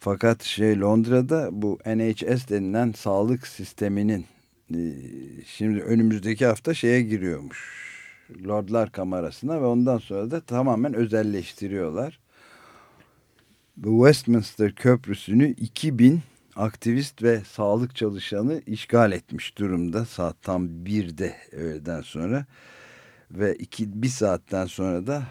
Fakat şey Londra'da bu NHS denilen sağlık sisteminin e, şimdi önümüzdeki hafta şeye giriyormuş. Lordlar Kamerası'na ve ondan sonra da tamamen özelleştiriyorlar. Bu Westminster Köprüsü'nü 2000 aktivist ve sağlık çalışanı işgal etmiş durumda saat tam 1'de öğleden sonra ve iki, bir saatten sonra da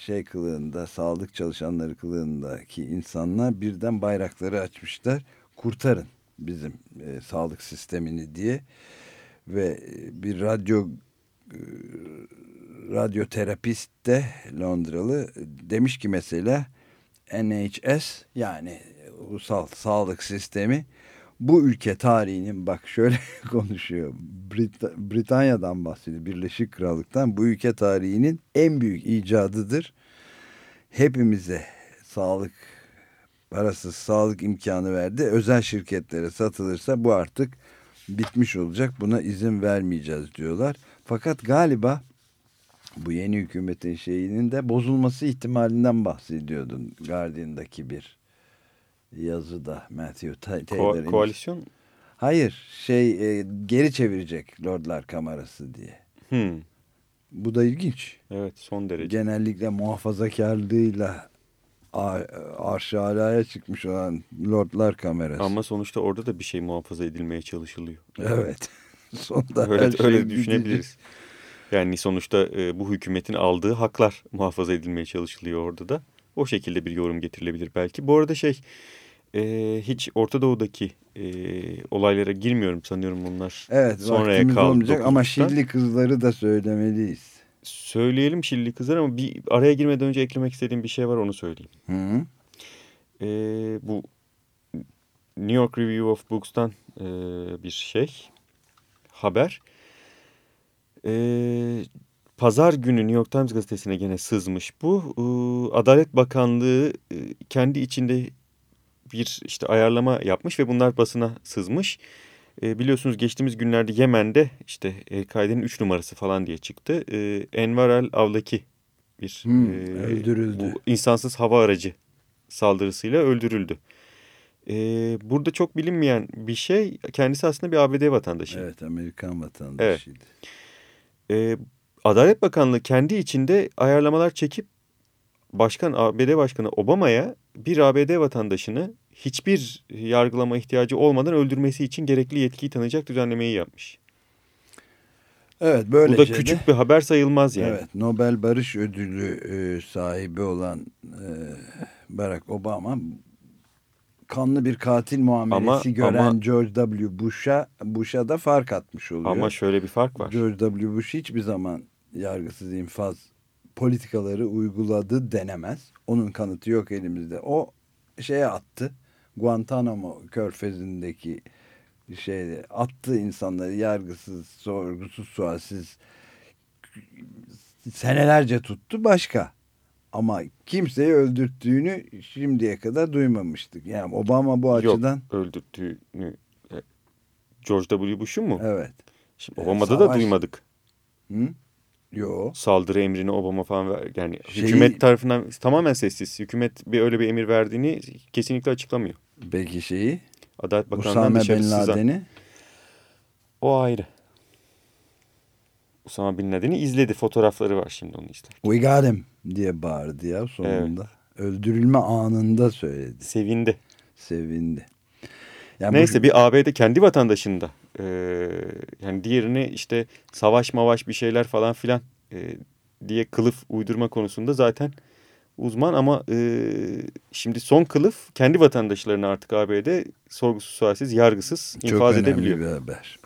şey kılığında sağlık çalışanları kılığındaki insanlar birden bayrakları açmışlar. Kurtarın bizim e, sağlık sistemini diye. Ve e, bir radyo e, radyoterapist de Londralı. Demiş ki mesela NHS yani ulusal sağlık sistemi bu ülke tarihinin bak şöyle konuşuyor Brit Britanya'dan bahsediyor Birleşik Krallık'tan bu ülke tarihinin en büyük icadıdır hepimize sağlık parasız sağlık imkanı verdi. Özel şirketlere satılırsa bu artık bitmiş olacak. Buna izin vermeyeceğiz diyorlar. Fakat galiba bu yeni hükümetin şeyinin de bozulması ihtimalinden bahsediyordun Guardian'daki bir yazıda Matthew Ta- Taylor. Ko- koalisyon Hayır şey e, geri çevirecek Lordlar Kamerası diye. Hmm, Bu da ilginç. evet son derece. Genellikle muhafazakarlığıyla ar arş alaya çıkmış olan Lordlar Kamerası. Ama sonuçta orada da bir şey muhafaza edilmeye çalışılıyor. Evet. Sonunda öyle her şey öyle düşünebiliriz. Yani sonuçta e, bu hükümetin aldığı haklar muhafaza edilmeye çalışılıyor orada da. O şekilde bir yorum getirilebilir belki. Bu arada şey e, hiç Orta Doğu'daki e, olaylara girmiyorum sanıyorum bunlar. Evet sonraya kaldı olmayacak ama 9.30'dan. Şilli kızları da söylemeliyiz. Söyleyelim Şilli kızlar ama bir araya girmeden önce eklemek istediğim bir şey var onu söyleyeyim. Hı? E, bu New York Review of Books'tan e, bir şey haber. E, Pazar günü New York Times gazetesine gene sızmış bu. E, Adalet Bakanlığı e, kendi içinde bir işte ayarlama yapmış ve bunlar basına sızmış. E, biliyorsunuz geçtiğimiz günlerde Yemen'de işte El-Kaide'nin 3 numarası falan diye çıktı. E, Enver El Avlaki bir Hmm, e, öldürüldü. bu insansız hava aracı saldırısıyla öldürüldü. E, burada çok bilinmeyen bir şey kendisi aslında bir ABD vatandaşı. Evet Amerikan vatandaşıydı. E, Adalet Bakanlığı kendi içinde ayarlamalar çekip Başkan ABD Başkanı Obama'ya bir ABD vatandaşını hiçbir yargılama ihtiyacı olmadan öldürmesi için gerekli yetkiyi tanıyacak düzenlemeyi yapmış. Evet böyle Bu da küçük bir haber sayılmaz yani. Evet Nobel Barış Ödülü e, sahibi olan e, Barack Obama kanlı bir katil muamelesi Ama- gören ama- George W. Bush'a Bush'a da fark atmış oluyor. Ama şöyle bir fark var. George W. Bush hiçbir zaman yargısız infaz politikaları uyguladı denemez. Onun kanıtı yok elimizde. O şeye attı. Guantanamo körfezindeki şeyde attı insanları yargısız, sorgusuz, sualsiz senelerce tuttu başka. Ama kimseyi öldürttüğünü şimdiye kadar duymamıştık. Yani Obama bu Yok açıdan öldürdüğünü e, George W. Bush'un mu? evet. Şimdi Obama'da da savaş- duymadık. Hı? Yo. Saldırı emrini Obama falan ver, yani Şeyi- hükümet tarafından tamamen sessiz. Hükümet bir öyle bir emir verdiğini kesinlikle açıklamıyor. Peki şeyi Adalet Bakanlığı'ndan dışarı Bin. Laden'i O ayrı. Usama Bin Laden'i izledi. Fotoğrafları var şimdi onu izler. We got him diye bağırdı ya sonunda. Öldürülme anında söyledi. Sevindi. Sevindi. Yani bu- Neyse bir ABD kendi vatandaşında. e, yani diğerini işte savaş mavaş bir şeyler falan filan e, diye kılıf uydurma konusunda zaten uzman ama e, şimdi son kılıf kendi vatandaşlarını artık ABD sorgusuz sualsiz yargısız çok infaz önemli edebiliyor. bir haber.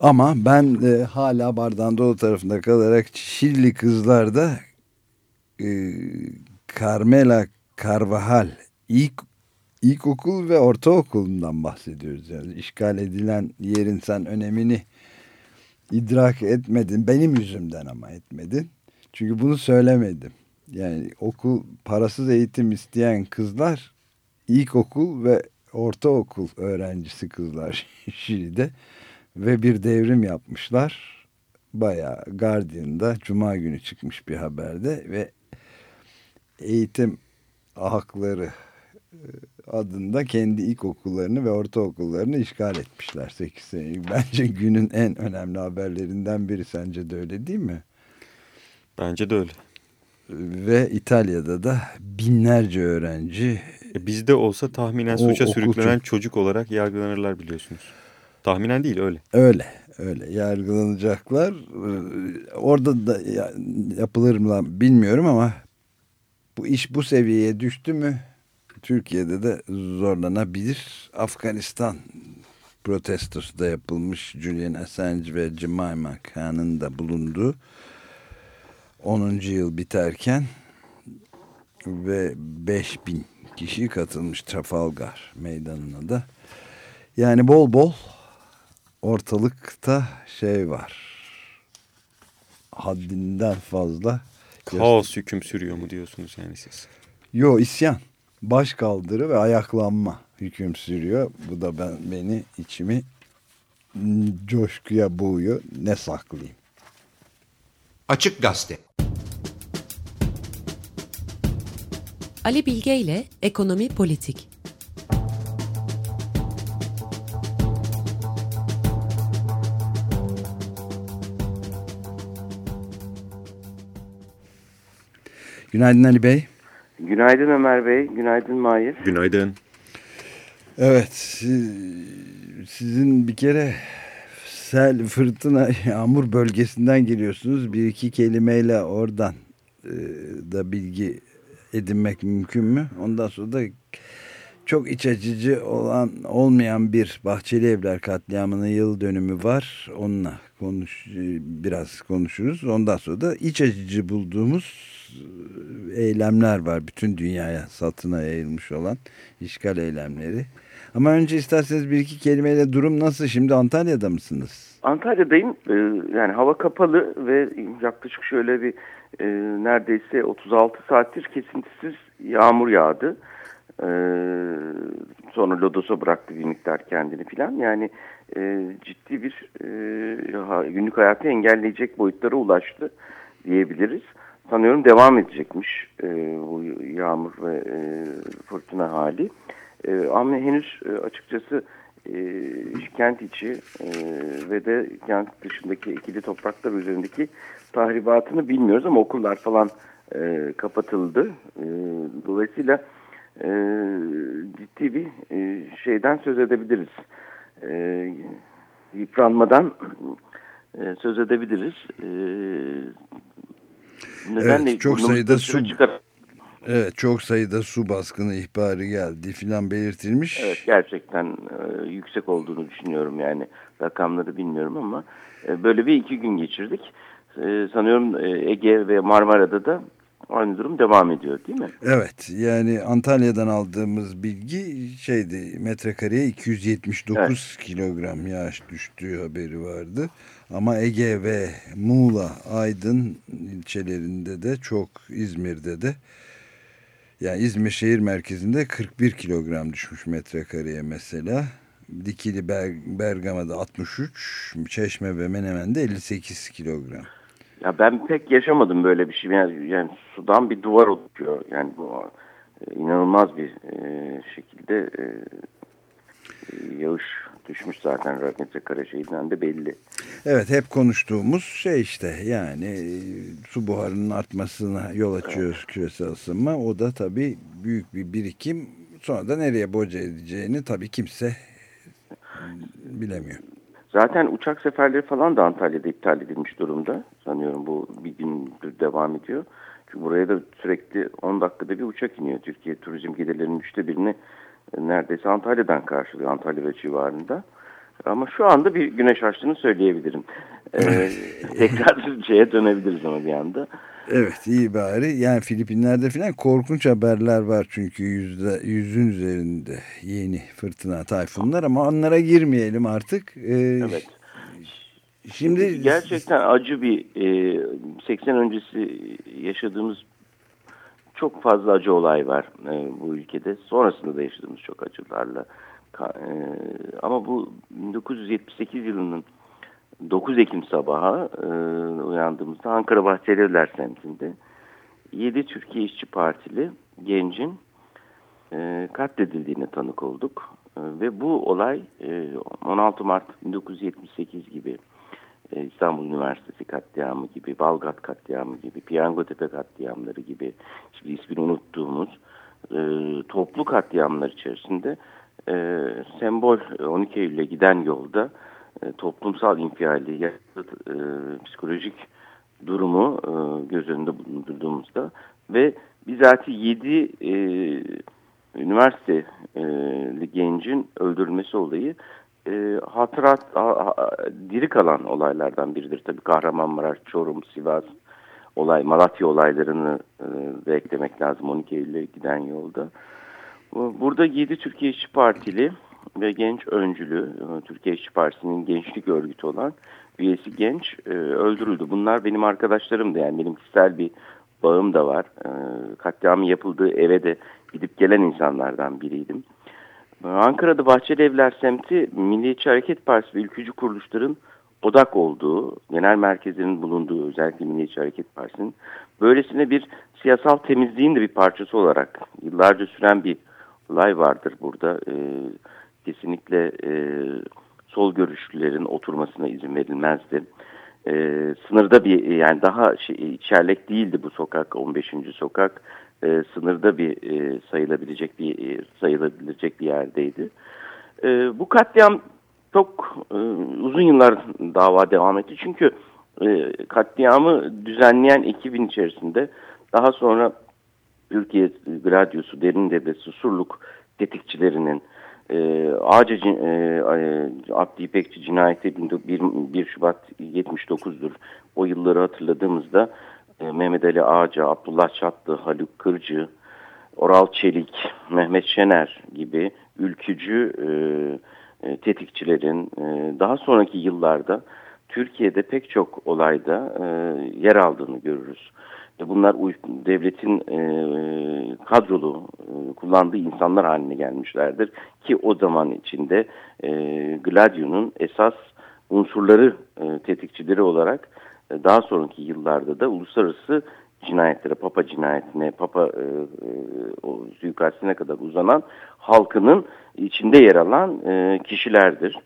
Ama ben e, hala bardağın dolu tarafında kalarak Şili kızlar da e, Carmela Carvajal ilk ilkokul ve ortaokulundan bahsediyoruz. Yani işgal edilen yerin sen önemini idrak etmedin. Benim yüzümden ama etmedin. Çünkü bunu söylemedim. Yani okul parasız eğitim isteyen kızlar ilkokul ve ortaokul öğrencisi kızlar Şili'de ve bir devrim yapmışlar. Bayağı Guardian'da Cuma günü çıkmış bir haberde ve eğitim hakları e, adında kendi ilkokullarını ve ortaokullarını işgal etmişler 8 senelik. Bence günün en önemli haberlerinden biri sence de öyle değil mi? Bence de öyle. Ve İtalya'da da binlerce öğrenci E, bizde olsa tahminen suça sürüklenen çocuk olarak yargılanırlar biliyorsunuz. Tahminen değil öyle. öyle öyle yargılanacaklar. Ee, Orada da ya- yapılır mı bilmiyorum ama bu iş bu seviyeye düştü mü Türkiye'de de zorlanabilir. Afganistan protestosu da yapılmış. Julian Assange ve Jemima Khan'ın da bulunduğu 10. yıl biterken ve 5000 kişi katılmış Trafalgar meydanına da. Yani bol bol ortalıkta şey var. Haddinden fazla Kaos hüküm sürüyor mu diyorsunuz yani siz? Yo isyan. Baş kaldırı ve ayaklanma hüküm sürüyor. Bu da ben beni içimi coşkuya boğuyor. Ne saklayayım? Açık Gazete. Ali Bilge ile Ekonomi Politik. Günaydın Ali Bey. Günaydın Ömer Bey, günaydın Mahir. Günaydın. Evet, siz, sizin bir kere sel, fırtına, yağmur bölgesinden geliyorsunuz. Bir iki kelimeyle oradan e, da bilgi edinmek mümkün mü? Ondan sonra da çok iç açıcı olan olmayan bir Bahçeli Evler katliamının yıl dönümü var. Onunla konuş biraz konuşuruz. Ondan sonra da iç açıcı bulduğumuz eylemler var. Bütün dünyaya satına yayılmış olan işgal eylemleri. Ama önce isterseniz bir iki kelimeyle durum nasıl? Şimdi Antalya'da mısınız? Antalya'dayım. Ee, yani hava kapalı ve yaklaşık şöyle bir e, neredeyse 36 saattir kesintisiz yağmur yağdı. Ee, sonra lodosa bıraktı bir miktar kendini filan. Yani e, ciddi bir e, günlük hayatı engelleyecek boyutlara ulaştı diyebiliriz. Sanıyorum devam edecekmiş e, bu yağmur ve e, fırtına hali. E, ama henüz e, açıkçası e, kent içi e, ve de kent dışındaki ikili topraklar üzerindeki tahribatını bilmiyoruz ama okullar falan e, kapatıldı. E, dolayısıyla e, ciddi bir e, şeyden söz edebiliriz. E, yıpranmadan e, söz edebiliriz. E, nedenle evet, çok sayıda su çıkar Evet çok sayıda su baskını ihbarı geldi filan belirtilmiş. Evet gerçekten e, yüksek olduğunu düşünüyorum yani rakamları bilmiyorum ama e, böyle bir iki gün geçirdik. E, sanıyorum e, Ege ve Marmara'da da aynı durum devam ediyor değil mi? Evet yani Antalya'dan aldığımız bilgi şeydi metrekareye 279 evet. kilogram yağış düştüğü haberi vardı. Ama Ege ve Muğla, Aydın ilçelerinde de çok İzmir'de de yani İzmir şehir merkezinde 41 kilogram düşmüş metrekareye mesela. Dikili Ber Bergama'da 63, Çeşme ve Menemen'de 58 kilogram. Ya ben pek yaşamadım böyle bir şey. Yani, yani sudan bir duvar oluşuyor. Yani bu e, inanılmaz bir e, şekilde e, e yağış düşmüş zaten metrekare şeyinden de belli. Evet hep konuştuğumuz şey işte yani e, su buharının artmasına yol açıyor evet. küresel ısınma. O da tabii büyük bir birikim. Sonra da nereye boca edeceğini tabii kimse bilemiyor. Zaten uçak seferleri falan da Antalya'da iptal edilmiş durumda. Sanıyorum bu bir gündür devam ediyor. Çünkü buraya da sürekli 10 dakikada bir uçak iniyor. Türkiye turizm gelirlerinin üçte birini neredeyse Antalya'dan karşılıyor. Antalya ve civarında. Ama şu anda bir güneş açtığını söyleyebilirim. Ee, tekrar şeye dönebiliriz ama bir anda. Evet iyi bari. Yani Filipinler'de falan korkunç haberler var çünkü yüzde, yüzün üzerinde yeni fırtına, tayfunlar ama onlara girmeyelim artık. Ee, evet. Şimdi gerçekten acı bir e, 80 öncesi yaşadığımız çok fazla acı olay var e, bu ülkede. Sonrasında da yaşadığımız çok acılarla. E, ama bu 1978 yılının 9 Ekim sabahı e, uyandığımızda Ankara Bahçelievler semtinde 7 Türkiye İşçi Partili gencin e, katledildiğine tanık olduk. E, ve bu olay e, 16 Mart 1978 gibi e, İstanbul Üniversitesi katliamı gibi, Balgat katliamı gibi, Piyangotepe katliamları gibi, şimdi ismini unuttuğumuz e, toplu katliamlar içerisinde e, sembol 12 Eylül'e giden yolda e, toplumsal infiali, e, psikolojik durumu e, göz önünde bulundurduğumuzda ve bizatihi 7 e, üniversite e, gencin öldürülmesi olayı e, hatırat a, a, diri kalan olaylardan biridir. Tabii Kahramanmaraş, Çorum, Sivas olay, Malatya olaylarını e, da eklemek lazım 12 Eylül'e giden yolda. Burada 7 Türkiye İşçi Partili ve genç öncülü, e, Türkiye İşçi Partisi'nin gençlik örgütü olan üyesi genç e, öldürüldü. Bunlar benim arkadaşlarımdı yani benim kişisel bir bağım da var. E, katliamın yapıldığı eve de gidip gelen insanlardan biriydim. Ankara'da Bahçeli Evler semti Milliyetçi Hareket Partisi ve ülkücü kuruluşların odak olduğu, genel merkezinin bulunduğu özellikle Milliyetçi Hareket Partisi'nin böylesine bir siyasal temizliğin de bir parçası olarak yıllarca süren bir olay vardır burada. E, kesinlikle e, sol görüşlülerin oturmasına izin verilmezdi. E, sınırda bir yani daha şey, içerlek değildi bu sokak 15. sokak. E, sınırda bir e, sayılabilecek bir e, sayılabilecek bir yerdeydi. E, bu katliam çok e, uzun yıllar dava devam etti. Çünkü e, katliamı düzenleyen ekibin içerisinde daha sonra Türkiye Radyosu, Derin Devlet, Susurluk tetikçilerinin e, Ağaca e, e, Abdi İpekçi cinayeti 1, 1 Şubat 79'dur. O yılları hatırladığımızda Mehmet Ali Ağaca, Abdullah Çatlı, Haluk Kırcı, Oral Çelik, Mehmet Şener gibi ülkücü e, e, tetikçilerin e, daha sonraki yıllarda Türkiye'de pek çok olayda e, yer aldığını görürüz. Bunlar devletin e, kadrolu e, kullandığı insanlar haline gelmişlerdir. Ki o zaman içinde e, Gladio'nun esas unsurları, e, tetikçileri olarak e, daha sonraki yıllarda da uluslararası cinayetlere, Papa cinayetine, Papa e, e, o suikastine kadar uzanan halkının içinde yer alan e, kişilerdir.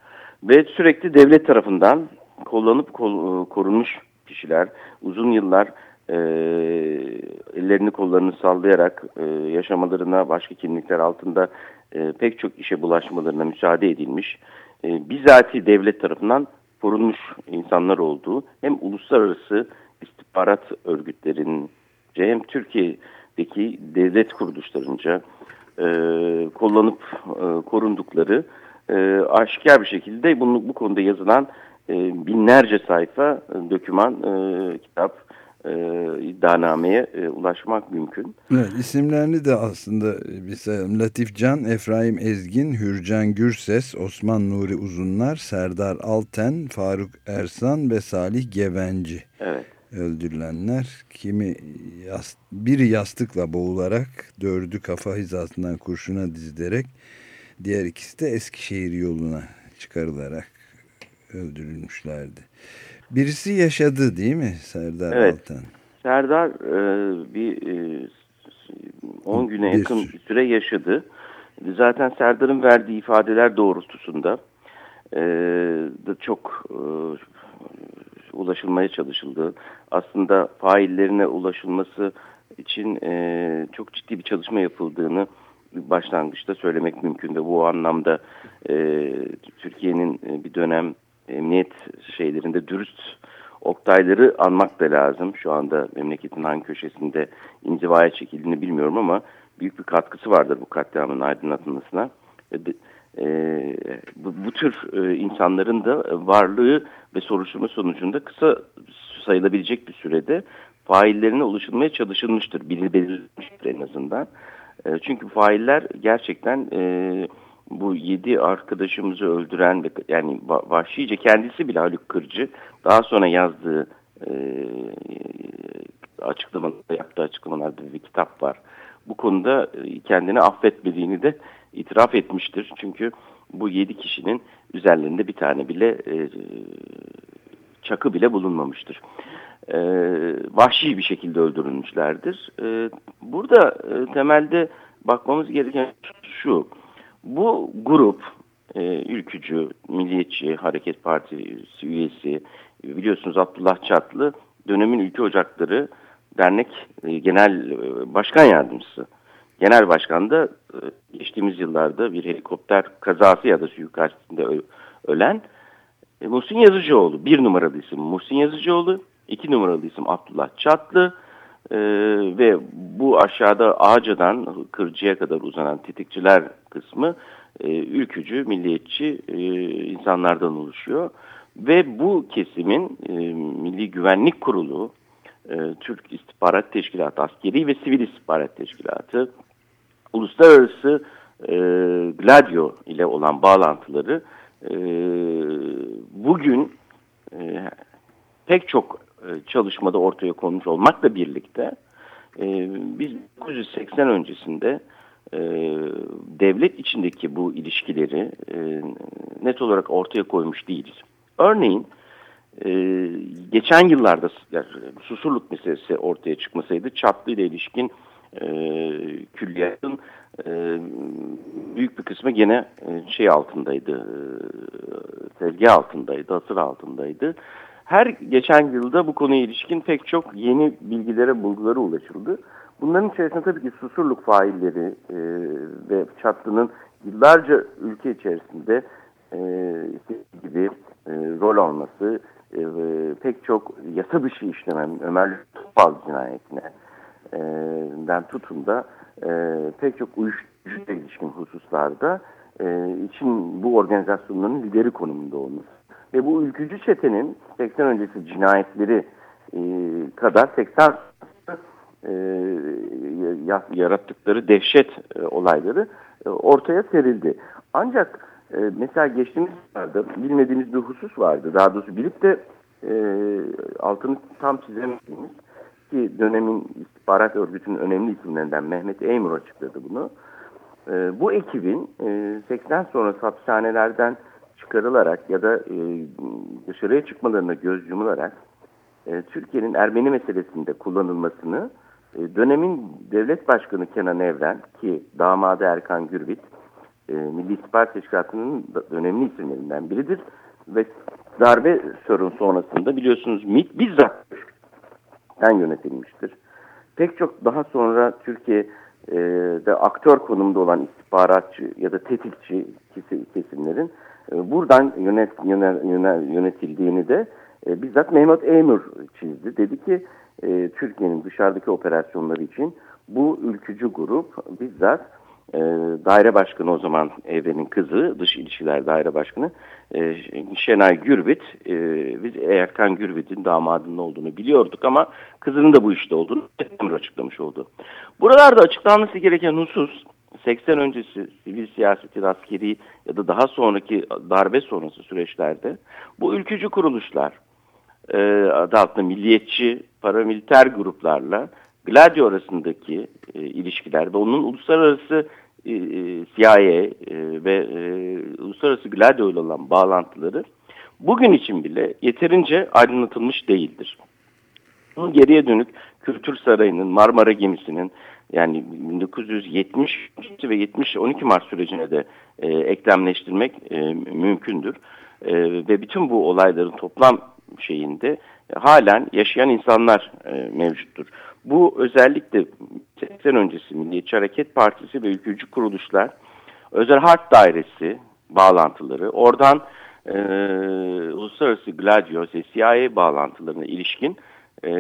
Ve sürekli devlet tarafından kullanıp kol, korunmuş kişiler uzun yıllar e, ellerini kollarını sallayarak e, yaşamalarına başka kimlikler altında e, pek çok işe bulaşmalarına müsaade edilmiş. E, bizatihi devlet tarafından korunmuş insanlar olduğu hem uluslararası istihbarat örgütlerinin hem Türkiye'deki devlet kuruluşlarınca e, kullanıp e, korundukları e, aşikar bir şekilde bunu, bu konuda yazılan e, binlerce sayfa e, döküman e, kitap e, iddianameye e, ulaşmak mümkün. Evet, isimlerini de aslında bir sayalım. Latif Can, Efraim Ezgin, Hürcan Gürses, Osman Nuri Uzunlar, Serdar Alten, Faruk Ersan ve Salih Gevenci. Evet. Öldürülenler kimi yast biri yastıkla boğularak dördü kafa hizasından kurşuna dizilerek diğer ikisi de Eskişehir yoluna çıkarılarak öldürülmüşlerdi. Birisi yaşadı değil mi Serdar evet. Altan? Serdar e, bir e, 10 güne yakın bir süre yaşadı. Zaten Serdar'ın verdiği ifadeler doğrultusunda e, da çok e, ulaşılmaya çalışıldı. Aslında faillerine ulaşılması için e, çok ciddi bir çalışma yapıldığını başlangıçta söylemek mümkün ve bu anlamda e, Türkiye'nin bir dönem emniyet şeylerinde dürüst Oktayları anmak da lazım. Şu anda memleketin hangi köşesinde inzivaya çekildiğini bilmiyorum ama büyük bir katkısı vardır bu katliamın aydınlatılmasına. E, bu, bu tür e, insanların da varlığı ve soruşturma sonucunda kısa sayılabilecek bir sürede faillerine ulaşılmaya çalışılmıştır. Biri belirlenmiştir en azından. E, çünkü failler gerçekten... E, bu yedi arkadaşımızı öldüren ve yani vahşice kendisi bile Haluk Kırcı daha sonra yazdığı e, açıklamalarda yaptığı açıklamalarda bir kitap var. Bu konuda e, kendini affetmediğini de itiraf etmiştir. Çünkü bu yedi kişinin üzerlerinde bir tane bile e, çakı bile bulunmamıştır. E, vahşi bir şekilde öldürülmüş,lerdir E, burada e, temelde bakmamız gereken şu bu grup e, ülkücü, milliyetçi, Hareket Partisi üyesi biliyorsunuz Abdullah Çatlı dönemin Ülke Ocakları Dernek e, Genel e, Başkan Yardımcısı. Genel Başkan da e, geçtiğimiz yıllarda bir helikopter kazası ya da suikastinde ölen e, Muhsin Yazıcıoğlu. Bir numaralı isim Muhsin Yazıcıoğlu, iki numaralı isim Abdullah Çatlı ee, ve bu aşağıda Ağca'dan Kırcı'ya kadar uzanan tetikçiler kısmı e, ülkücü, milliyetçi e, insanlardan oluşuyor. Ve bu kesimin e, Milli Güvenlik Kurulu, e, Türk İstihbarat Teşkilatı, Askeri ve Sivil İstihbarat Teşkilatı, uluslararası e, Gladio ile olan bağlantıları e, bugün e, pek çok çalışmada ortaya konmuş olmakla birlikte e, biz 1980 öncesinde e, devlet içindeki bu ilişkileri e, net olarak ortaya koymuş değiliz. Örneğin e, geçen yıllarda yani, susurluk meselesi ortaya çıkmasaydı Çatlı ile ilişkin e, külliyatın e, büyük bir kısmı gene e, şey altındaydı, e, tezgah altındaydı, asır altındaydı. Her geçen yılda bu konuya ilişkin pek çok yeni bilgilere, bulgulara ulaşıldı. Bunların içerisinde tabii ki susurluk failleri e, ve Çatlı'nın yıllarca ülke içerisinde e, gibi e, rol alması, e, pek çok yasa dışı işlenen Ömer Topal cinayetine e, den tutun da e, pek çok uyuşturucuya ilişkin hususlarda e, için bu organizasyonların lideri konumunda olması. Ve bu ülkücü çetenin 80 öncesi cinayetleri e, kadar 80 e, yarattıkları dehşet e, olayları e, ortaya serildi. Ancak e, mesela geçtiğimiz yıllarda bilmediğimiz bir husus vardı. Daha doğrusu bilip de e, altını tam çizemediğimiz ki dönemin istihbarat örgütünün önemli isimlerinden Mehmet Eymur açıkladı bunu. E, bu ekibin e, 80 sonrası hapishanelerden çıkarılarak ya da e, dışarıya çıkmalarına göz yumularak e, Türkiye'nin Ermeni meselesinde kullanılmasını e, dönemin devlet başkanı Kenan Evren ki damadı Erkan Gürbüz e, Milli İstihbarat Teşkilatı'nın önemli isimlerinden biridir ve darbe sorun sonrasında biliyorsunuz MİT bizzat yönetilmiştir. Pek çok daha sonra Türkiye'de aktör konumda olan istihbaratçı ya da tetikçi kesimlerin buradan yönet, yönet, yönetildiğini de e, bizzat Mehmet Eymur çizdi. Dedi ki e, Türkiye'nin dışarıdaki operasyonları için bu ülkücü grup bizzat e, daire başkanı o zaman Evren'in kızı, dış ilişkiler daire başkanı e, Şenay Gürbüt. E, biz Erkan Gürbüt'ün damadının olduğunu biliyorduk ama kızının da bu işte olduğunu Emre açıklamış oldu. Buralarda açıklanması gereken husus 80 öncesi sivil siyasetin askeri ya da daha sonraki darbe sonrası süreçlerde bu ülkücü kuruluşlar e, adı altında milliyetçi paramiliter gruplarla Gladio arasındaki e, ilişkiler ve onun uluslararası e, CIA e, ve e, uluslararası Gladio ile olan bağlantıları bugün için bile yeterince aydınlatılmış değildir. Geriye dönük Kültür Sarayı'nın, Marmara gemisinin yani 1970 ve 70 12 Mart sürecine de e, eklemleştirmek e, mümkündür. E, ve bütün bu olayların toplam şeyinde e, halen yaşayan insanlar e, mevcuttur. Bu özellikle 80 öncesi Milliyetçi Hareket Partisi ve ülkücü kuruluşlar özel harp dairesi bağlantıları oradan e, uluslararası Gladio CIA bağlantılarına ilişkin e,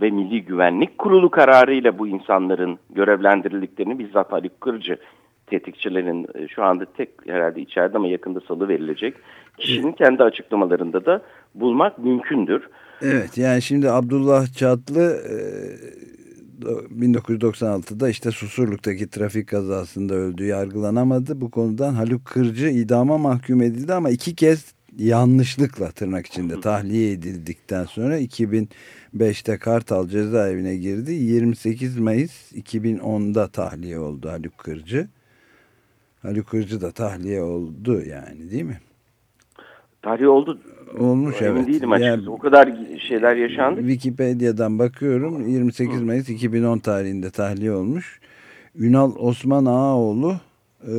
ve Milli Güvenlik Kurulu kararıyla bu insanların görevlendirildiklerini bizzat Haluk Kırcı tetikçilerin e, şu anda tek herhalde içeride ama yakında salı verilecek kişinin kendi açıklamalarında da bulmak mümkündür. Evet yani şimdi Abdullah Çatlı 1996'da işte Susurluk'taki trafik kazasında öldü yargılanamadı. Bu konudan Haluk Kırcı idama mahkum edildi ama iki kez yanlışlıkla tırnak içinde tahliye edildikten sonra 2005'te Kartal cezaevine girdi. 28 Mayıs 2010'da tahliye oldu Haluk Kırcı. Haluk Kırcı da tahliye oldu yani değil mi? Tahliye oldu. Olmuş Emin evet. değilim açıkçası. Yani, o kadar şeyler yaşandı. Wikipedia'dan bakıyorum. 28 Mayıs 2010 tarihinde tahliye olmuş. Ünal Osman Ağaoğlu e,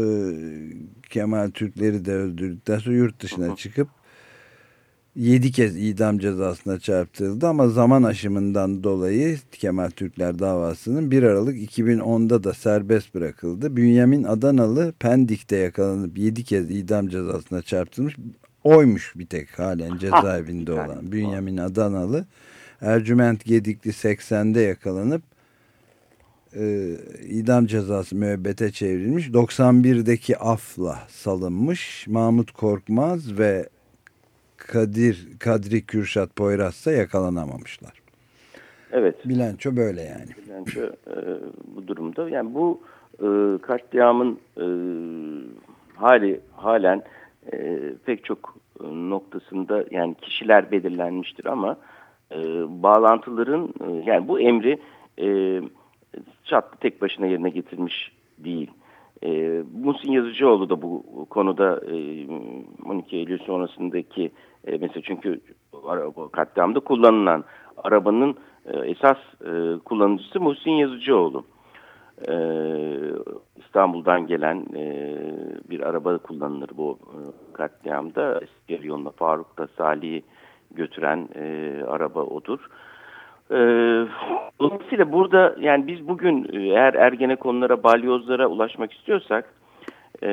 Kemal Türkleri de öldürdükten sonra yurt dışına çıkıp 7 kez idam cezasına çarptırıldı ama zaman aşımından dolayı Kemal Türkler davasının 1 Aralık 2010'da da serbest bırakıldı. Bünyamin Adanalı Pendik'te yakalanıp 7 kez idam cezasına çarptırılmış oymuş bir tek halen cezaevinde olan Bünyamin Adanalı. Ercüment Gedikli 80'de yakalanıp e, idam cezası müebbete çevrilmiş 91'deki afla salınmış Mahmut Korkmaz ve Kadir Kadri Kürşat Poyraz'sa yakalanamamışlar. Evet. Bilanço böyle yani. Bilanço e, bu durumda. Yani bu e, katliamın e, hali halen e, pek çok noktasında yani kişiler belirlenmiştir ama e, bağlantıların e, yani bu emri e, Çatlı tek başına yerine getirmiş değil. E, Muhsin Yazıcıoğlu da bu konuda e, 12 Eylül sonrasındaki e, mesela çünkü araba katliamda kullanılan arabanın e, esas e, kullanıcısı Muhsin Yazıcıoğlu. E, İstanbul'dan gelen e, bir araba kullanılır bu e, katliamda. Eski yolunda Faruk Salih'i götüren e, araba odur. E, dolayısıyla burada yani biz bugün e, eğer Ergenekonlara, balyozlara ulaşmak istiyorsak e,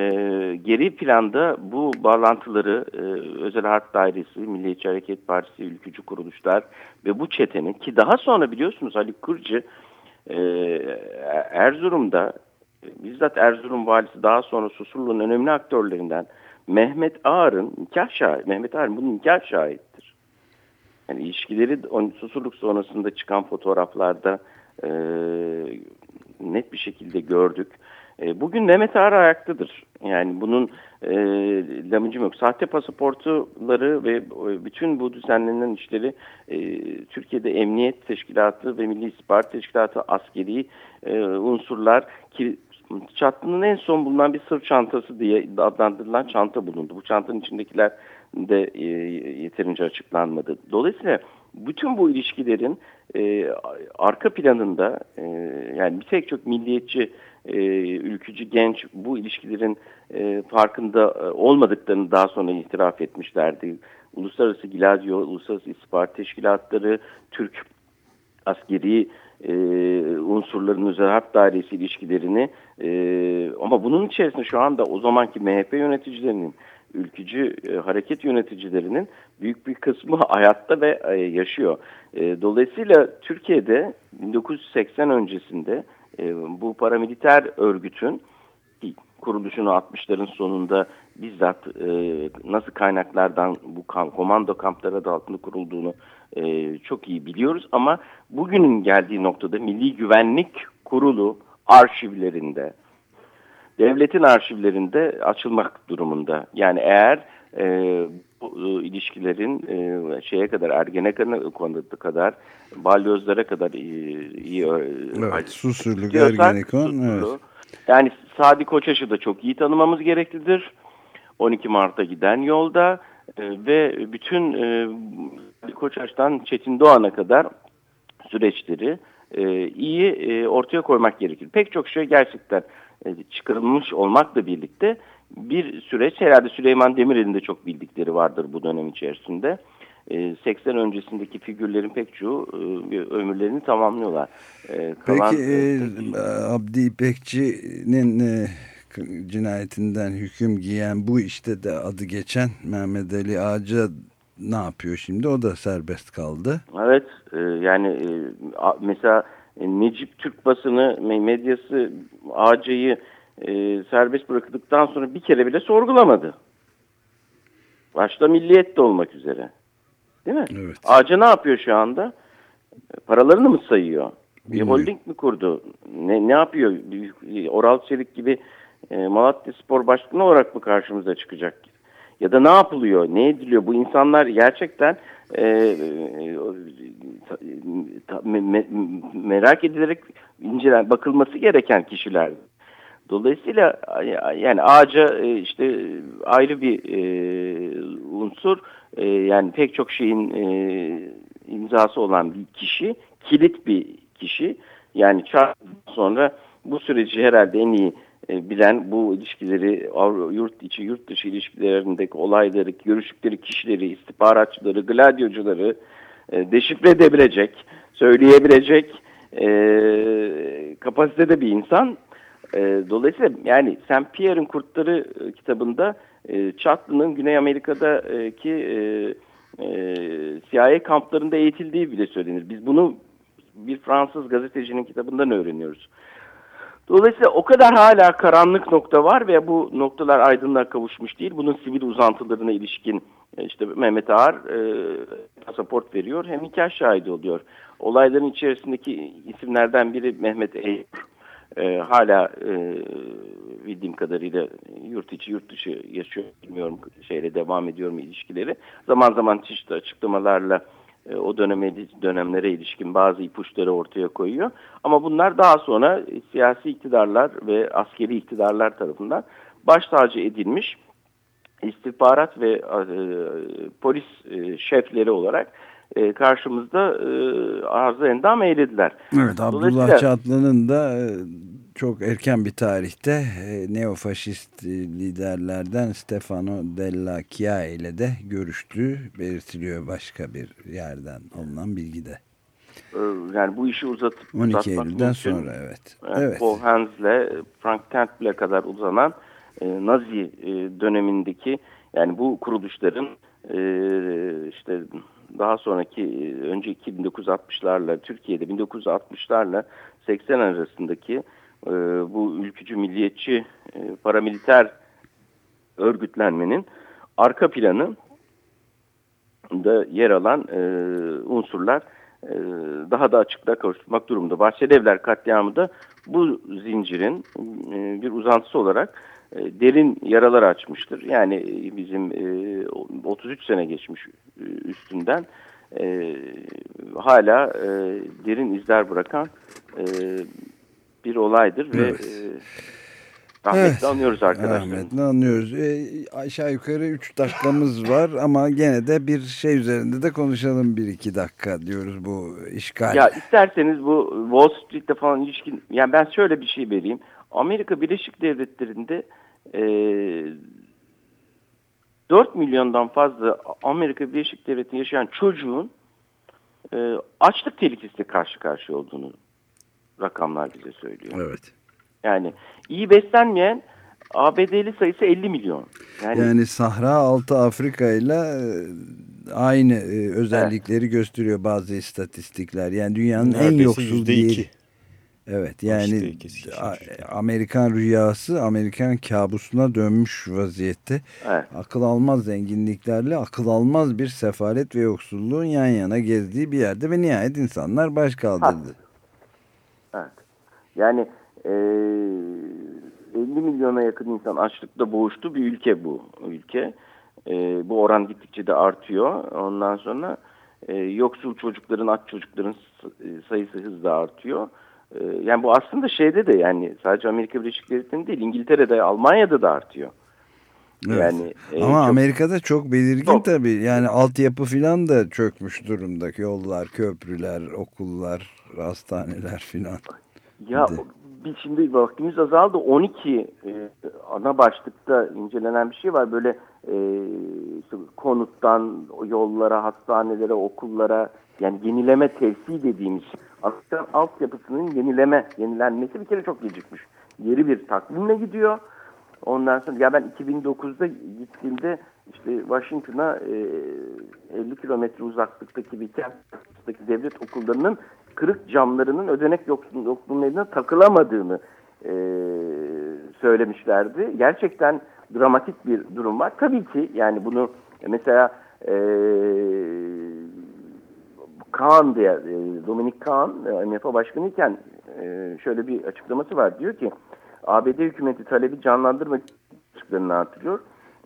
geri planda bu bağlantıları e, Özel Harp Dairesi, Milliyetçi Hareket Partisi, ülkücü kuruluşlar ve bu çetenin ki daha sonra biliyorsunuz Haluk Kırcı e, Erzurum'da bizzat Erzurum valisi daha sonra Susurlu'nun önemli aktörlerinden Mehmet Ağar'ın nikah şahit, Mehmet Ağar'ın bunun nikah şahittir. Yani ilişkileri Susurluk sonrasında çıkan fotoğraflarda e, net bir şekilde gördük. E, bugün Mehmet Ağar ayaktadır. Yani bunun e, lamıcım yok. Sahte pasaportuları ve bütün bu düzenlenen işleri e, Türkiye'de Emniyet Teşkilatı ve Milli İstihbarat Teşkilatı askeri e, unsurlar ki Çatlı'nın en son bulunan bir sırt çantası diye adlandırılan çanta bulundu. Bu çantanın içindekiler de e, yeterince açıklanmadı. Dolayısıyla bütün bu ilişkilerin e, arka planında e, yani bir tek çok milliyetçi e, ülkücü genç bu ilişkilerin e, farkında e, olmadıklarını daha sonra itiraf etmişlerdi. Uluslararası Giladio, Uluslararası İstihbarat Teşkilatları, Türk askeri e, unsurların özel harp dairesi ilişkilerini e, ama bunun içerisinde şu anda o zamanki MHP yöneticilerinin ülkücü e, hareket yöneticilerinin büyük bir kısmı hayatta ve e, yaşıyor. E, dolayısıyla Türkiye'de 1980 öncesinde e, bu paramiliter örgütün kuruluşunu 60'ların sonunda bizzat e, nasıl kaynaklardan bu kam komando kampları adı altında kurulduğunu e, çok iyi biliyoruz. Ama bugünün geldiği noktada Milli Güvenlik Kurulu arşivlerinde, devletin arşivlerinde açılmak durumunda. Yani eğer e, bu e, ilişkilerin e, şeye kadar Ergenekon'a kadar balyozlara kadar iyi, iyi evet, Susurluk, Ergenekon evet. Yani Sadi Koçaş'ı da çok iyi tanımamız gereklidir. 12 Mart'a giden yolda e, ve bütün e, Koçaş'tan Çetin Doğan'a kadar süreçleri e, iyi e, ortaya koymak gerekir. Pek çok şey gerçekten e, çıkarılmış olmakla birlikte bir süreç herhalde Süleyman Demirel'in de çok bildikleri vardır bu dönem içerisinde. 80 öncesindeki figürlerin pek çoğu ömürlerini tamamlıyorlar. Kalan, Peki e, Abdi İpekçi'nin e, cinayetinden hüküm giyen bu işte de adı geçen Mehmet Ali Ağaca ne yapıyor şimdi? O da serbest kaldı. Evet e, yani e, mesela Necip Türk basını medyası Ağaca'yı e, serbest bırakıldıktan sonra bir kere bile sorgulamadı. Başta milliyet de olmak üzere. Değil mi? Evet. Ağaca ne yapıyor şu anda? Paralarını mı sayıyor? Bir holding mi kurdu? Ne, ne yapıyor? Oral Çelik gibi e, Malatya Spor Başkanı olarak mı karşımıza çıkacak? Ya da ne yapılıyor? Ne ediliyor? Bu insanlar gerçekten e, e, me, me, merak edilerek incelen, bakılması gereken kişiler. Dolayısıyla yani ağaca e, işte ayrı bir e, unsur e, yani pek çok şeyin e, imzası olan bir kişi kilit bir kişi yani sonra bu süreci herhalde en iyi e, bilen bu ilişkileri yurt içi yurt dışı ilişkilerindeki olayları görüştükleri kişileri istihbaratçıları gladyocuları e, deşifre edebilecek söyleyebilecek e, kapasitede bir insan e, dolayısıyla yani Saint Pierre'in Kurtları kitabında e, Çatlı'nın Güney Amerika'daki e, CIA kamplarında eğitildiği bile söylenir. Biz bunu bir Fransız gazetecinin kitabından öğreniyoruz. Dolayısıyla o kadar hala karanlık nokta var ve bu noktalar aydınlığa kavuşmuş değil. Bunun sivil uzantılarına ilişkin e, işte Mehmet Ağar e, pasaport veriyor hem nikah şahidi oluyor. Olayların içerisindeki isimlerden biri Mehmet Eyyur e, hala e, bildiğim kadarıyla yurt içi yurt dışı yaşıyor bilmiyorum şeyle devam ediyor mu ilişkileri. Zaman zaman çeşitli açıklamalarla o döneme, dönemlere ilişkin bazı ipuçları ortaya koyuyor. Ama bunlar daha sonra siyasi iktidarlar ve askeri iktidarlar tarafından baş tacı edilmiş istihbarat ve e, polis e, şefleri olarak e, karşımızda e, arıza endam eylediler. Evet Abdullah Çatlı'nın da e, çok erken bir tarihte e, neofaşist e, liderlerden Stefano Della Chia ile de görüştüğü belirtiliyor başka bir yerden alınan bilgide. e, yani bu işi uzatıp 12 uzatmak Eylül'den mümkün. sonra evet. Evet. Evet. Paul Hans'le Frank Temple'e kadar uzanan e, Nazi e, dönemindeki yani bu kuruluşların e, işte daha sonraki e, önceki 1960'larla Türkiye'de 1960'larla 80 arasındaki e, bu ülkücü milliyetçi e, paramiliter örgütlenmenin arka planı da yer alan e, unsurlar e, daha da açıklığa kavuşturmak durumunda. Bahçelievler katliamı da bu zincirin e, bir uzantısı olarak derin yaralar açmıştır. Yani e, bizim e, 33 sene geçmiş e, üstünden e, hala e, derin izler bırakan e, bir olaydır ve Evet. e, rahmetle Evet. anıyoruz arkadaşlar. Rahmetli anlıyoruz. E, aşağı yukarı 3 dakikamız var ama gene de bir şey üzerinde de konuşalım 1-2 dakika diyoruz bu işgal. Ya isterseniz bu Wall Street'te falan ilişkin yani ben şöyle bir şey vereyim. Amerika Birleşik Devletleri'nde e, 4 milyondan fazla Amerika Birleşik Devletleri'nde yaşayan çocuğun e, açlık tehlikesiyle karşı karşıya olduğunu rakamlar bize söylüyor. Evet. Yani iyi beslenmeyen ABD'li sayısı 50 milyon. Yani, Yani Sahra Altı Afrika ile e, aynı e, özellikleri gösteriyor bazı istatistikler. Yani dünyanın en Neredeyse yoksul yüzde değil. Evet yani geçmiş. Amerikan rüyası Amerikan kabusuna dönmüş vaziyette. Evet. Akıl almaz zenginliklerle akıl almaz bir sefalet ve yoksulluğun yan yana gezdiği bir yerde ve nihayet insanlar baş kaldırdı. Evet. Yani e, 50 milyona yakın insan açlıkta boğuştu bir ülke bu ülke. E, bu oran gittikçe de artıyor. Ondan sonra e, yoksul çocukların, aç çocukların e, sayısı hızla artıyor. E, yani bu aslında şeyde de yani sadece Amerika Birleşik Devletleri'nde değil İngiltere'de, Almanya'da da artıyor. Evet. Yani e, Ama çok- Amerika'da çok belirgin Çok. tabii. Yani altyapı filan da çökmüş durumda. Yollar, köprüler, okullar, hastaneler filan. Ya biz şimdi vaktimiz azaldı. 12 e, ana başlıkta incelenen bir şey var. Böyle e, konuttan yollara, hastanelere, okullara yani yenileme tevsi dediğimiz Amerikan altyapısının yenileme, yenilenmesi bir kere çok gecikmiş. Yeri bir takvimle gidiyor. Ondan sonra ya ben 2009'da gittiğimde işte Washington'a e, 50 kilometre uzaklıktaki bir kentteki devlet okullarının kırık camlarının ödenek yoksul, yoksulluğuna takılamadığını e, söylemişlerdi. Gerçekten dramatik bir durum var. Tabii ki yani bunu mesela e, Kaan diye e, Dominik Kaan e, MFA başkanı iken e, şöyle bir açıklaması var. Diyor ki ABD hükümeti talebi canlandırma açıklarını artırıyor.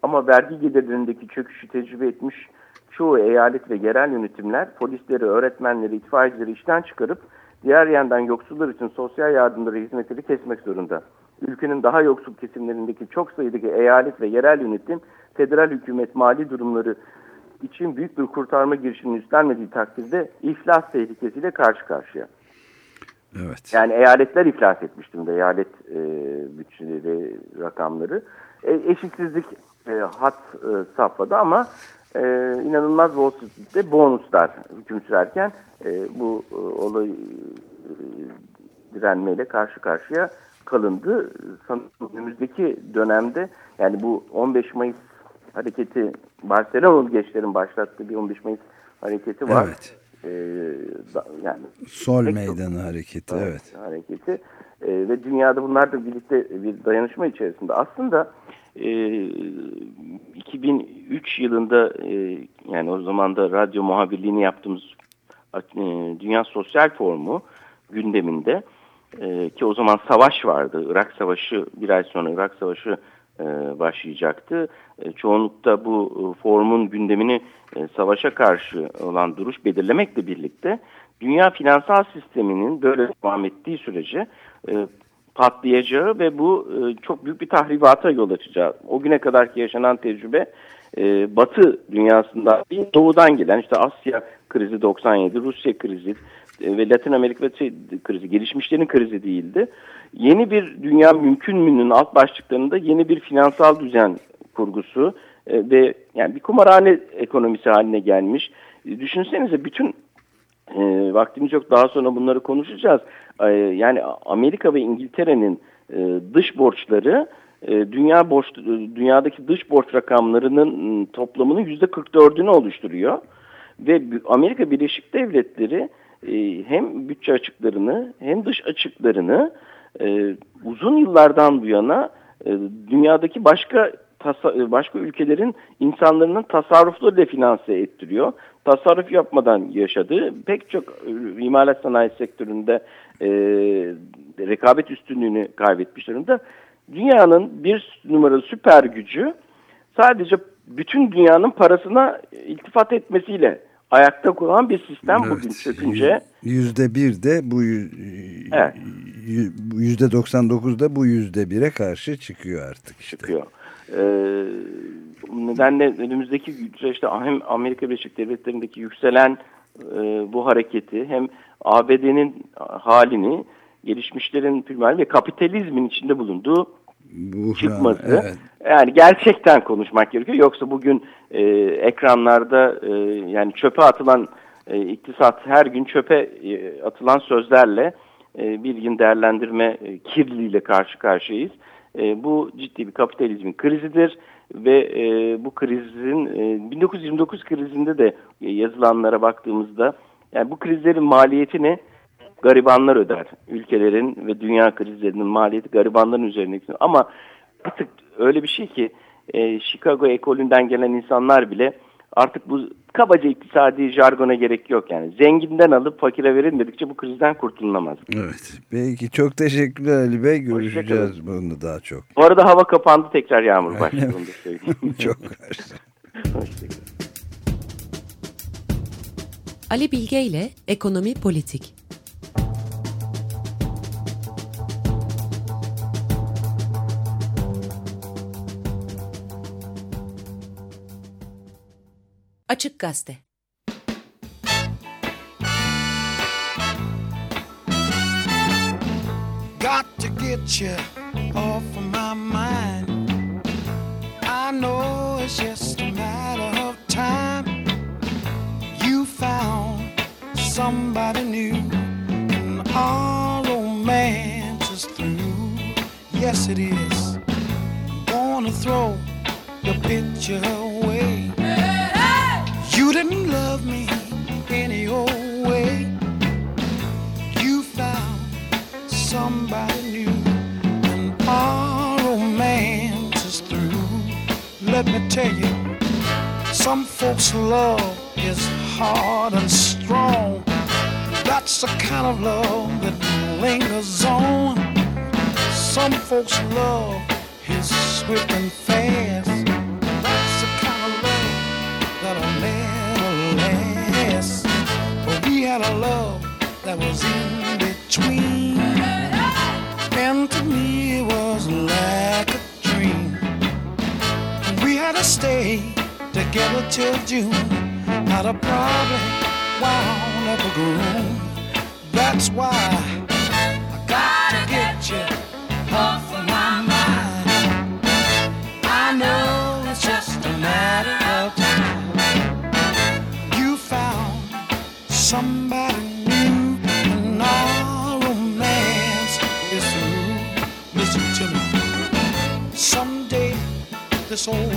Ama vergi gelirlerindeki çöküşü tecrübe etmiş çoğu eyalet ve yerel yönetimler polisleri, öğretmenleri, itfaiyecileri işten çıkarıp diğer yandan yoksullar için sosyal yardımları hizmetleri kesmek zorunda. Ülkenin daha yoksul kesimlerindeki çok sayıdaki eyalet ve yerel yönetim federal hükümet mali durumları için büyük bir kurtarma girişimini üstlenmediği takdirde iflas tehlikesiyle karşı karşıya. Evet. Yani eyaletler iflas etmiş durumda. Eyalet e, bütçeleri, rakamları. E, eşitsizlik e, hat e, safhada ama e, inanılmaz Wall Street'te bonuslar hüküm sürerken e, bu e, olay e, direnmeyle karşı karşıya kalındı. Sanırım önümüzdeki dönemde yani bu 15 Mayıs hareketi Barcelona gençlerin başlattığı bir 15 Mayıs hareketi var. Evet. E, da- yani Sol pek çok- meydanı hareketi evet. hareketi E, ve dünyada bunlar da birlikte bir dayanışma içerisinde. Aslında e, 2003 yılında e, yani o zaman da radyo muhabirliğini yaptığımız e, Dünya Sosyal Forumu gündeminde e, ki o zaman savaş vardı. Irak Savaşı bir ay sonra Irak Savaşı başlayacaktı. E, çoğunlukta bu e, forumun gündemini e, savaşa karşı olan duruş belirlemekle birlikte dünya finansal sisteminin böyle devam ettiği sürece e, patlayacağı ve bu e, çok büyük bir tahribata yol açacağı. O güne kadarki yaşanan tecrübe e, Batı dünyasında bir doğudan gelen işte Asya krizi 97, Rusya krizi e, ve Latin Amerika krizi, gelişmişlerin krizi değildi. Yeni bir dünya mümkün mü'nün alt başlıklarında yeni bir finansal düzen kurgusu e, ve yani bir kumarhane ekonomisi haline gelmiş. E, düşünsenize bütün e, vaktimiz yok daha sonra bunları konuşacağız. E, yani Amerika ve İngiltere'nin e, dış borçları e, dünya borç e, dünyadaki dış borç rakamlarının toplamının yüzde 44'ünü oluşturuyor ve Amerika Birleşik Devletleri e, hem bütçe açıklarını hem dış açıklarını e, uzun yıllardan bu yana e, dünyadaki başka başka ülkelerin insanların tasarruflarıyla finanse ettiriyor. Tasarruf yapmadan yaşadığı pek çok imalat sanayi sektöründe rekabet üstünlüğünü kaybetmiş durumda. Dünyanın bir numaralı süper gücü sadece bütün dünyanın parasına iltifat etmesiyle ayakta kuran bir sistem Evet, bugün çökünce Yüzde bir de bu yüzde 99 da bu yüzde bire karşı çıkıyor artık işte. çıkıyor. Ee, nedenle önümüzdeki süreçte hem Amerika Birleşik Devletleri'ndeki yükselen e, bu hareketi hem ABD'nin halini gelişmişlerin ve kapitalizmin içinde bulunduğu Bu çıkması. evet. Yani gerçekten konuşmak gerekiyor. Yoksa bugün e, ekranlarda e, yani çöpe atılan e, iktisat her gün çöpe e, atılan sözlerle e, bir gün değerlendirme e, kirliliğiyle karşı karşıyayız. E, bu ciddi bir kapitalizmin krizidir ve e, bu krizin e, 1929 krizinde de e, yazılanlara baktığımızda yani bu krizlerin maliyetini garibanlar öder. Ülkelerin ve dünya krizlerinin maliyeti garibanların üzerine gidiyor. Ama artık öyle bir şey ki e, Chicago ekolünden gelen insanlar bile artık bu kabaca iktisadi jargona gerek yok yani. Zenginden alıp fakire verin dedikçe bu krizden kurtululamaz. Evet. Peki çok teşekkürler Ali Bey. Görüşeceğiz bunu daha çok. Bu arada hava kapandı tekrar yağmur başladı çok karşı. Hoşçakalın. Ali Bilge ile Ekonomi Politik. Açık Gazete Got to get you off of my mind. I know it's just a matter of time. You found somebody new, and our romance is through. Yes, it is. Gonna throw your picture folks' love is hard and strong. That's the kind of love that lingers on. Some folks' love is swift and fast. That's the kind of love that'll never last. But we had a love that was in between. And to me it was like a dream. We had to stay together till June. Not a problem Why wound up a groom. That's why I gotta get you off of my mind. I know it's just a matter of time. You found somebody new, and our romance is through. Listen to me. Someday, this old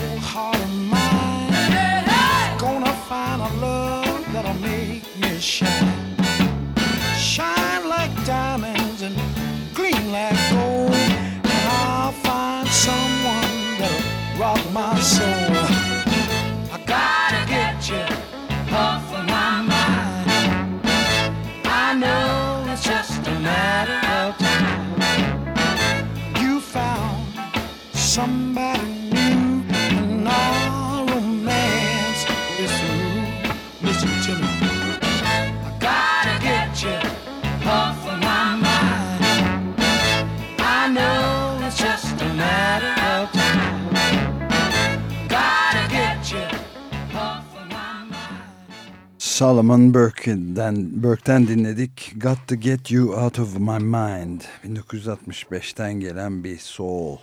Solomon Burke'den, Burke'den dinledik. Got to Get You Out of My Mind. 1965'ten gelen bir soul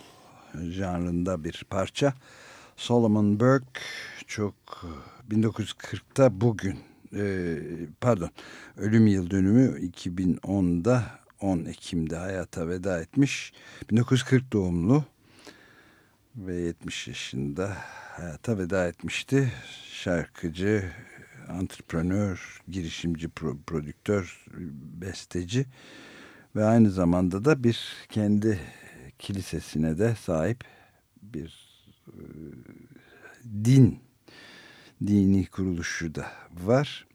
janrında bir parça. Solomon Burke çok 1940'ta bugün e, pardon ölüm yıl dönümü 2010'da 10 Ekim'de hayata veda etmiş. 1940 doğumlu ve 70 yaşında hayata veda etmişti. Şarkıcı, antreprenör, girişimci, pro, prodüktör, besteci ve aynı zamanda da bir kendi kilisesine de sahip bir e, din dini kuruluşu da var.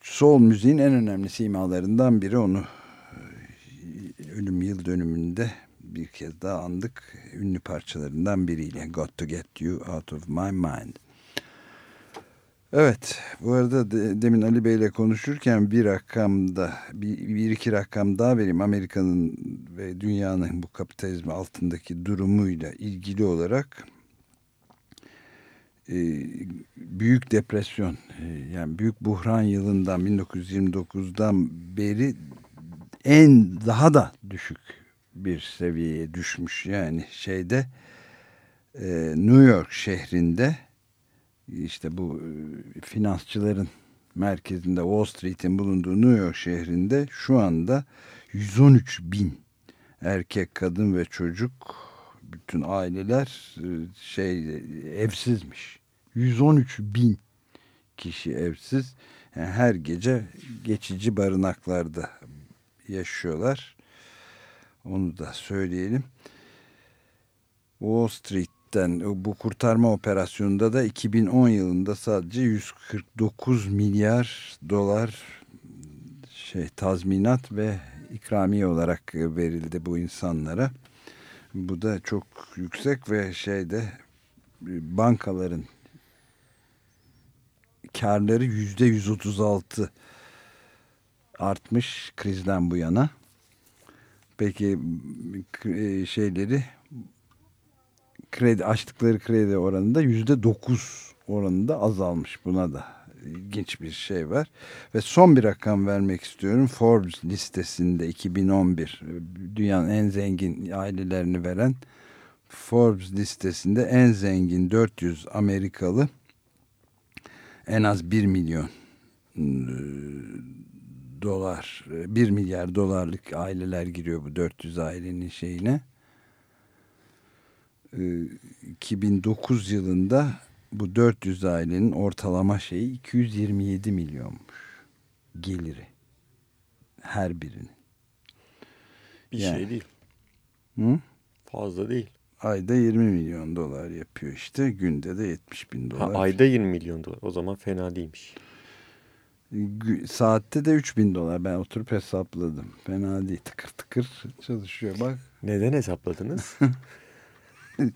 Soul müziğin en önemli simalarından biri onu e, ölüm yıl dönümünde bir kez daha andık. Ünlü parçalarından biriyle Got to Get You Out of My Mind. Evet, bu arada de, demin Ali Bey ile konuşurken bir rakamda, bir, bir iki rakam daha vereyim. Amerika'nın ve dünyanın bu kapitalizm altındaki durumuyla ilgili olarak e, büyük depresyon, e, yani büyük buhran yılından 1929'dan beri en daha da düşük bir seviyeye düşmüş. Yani şeyde e, New York şehrinde işte bu e, finansçıların merkezinde Wall Street'in bulunduğu New York şehrinde şu anda 113 bin erkek, kadın ve çocuk bütün aileler e, şey evsizmiş. 113 bin kişi evsiz. Yani her gece geçici barınaklarda yaşıyorlar. Onu da söyleyelim. Wall Street'ten bu kurtarma operasyonunda da 2010 yılında sadece 149 milyar dolar şey tazminat ve ikramiye olarak verildi bu insanlara. Bu da çok yüksek ve şeyde bankaların karları yüzde 136 artmış krizden bu yana. Peki e, şeyleri kredi açtıkları kredi oranında yüzde dokuz oranında azalmış. Buna da ilginç bir şey var. Ve son bir rakam vermek istiyorum. Forbes listesinde 2011 dünyanın en zengin ailelerini veren Forbes listesinde en zengin 400 Amerikalı en az 1 milyon dolar 1 milyar dolarlık aileler giriyor bu 400 ailenin şeyine. 2009 yılında bu 400 ailenin ortalama şeyi 227 milyonmuş geliri her birinin. Bir Yani. şey değil. Hı? Fazla değil. Ayda 20 milyon dolar yapıyor işte. Günde de 70 bin Ha, dolar. ayda 20 milyon dolar. O zaman fena değilmiş. Saatte de 3 bin dolar. Ben oturup hesapladım. Fena değil. Tıkır tıkır çalışıyor bak. Neden hesapladınız?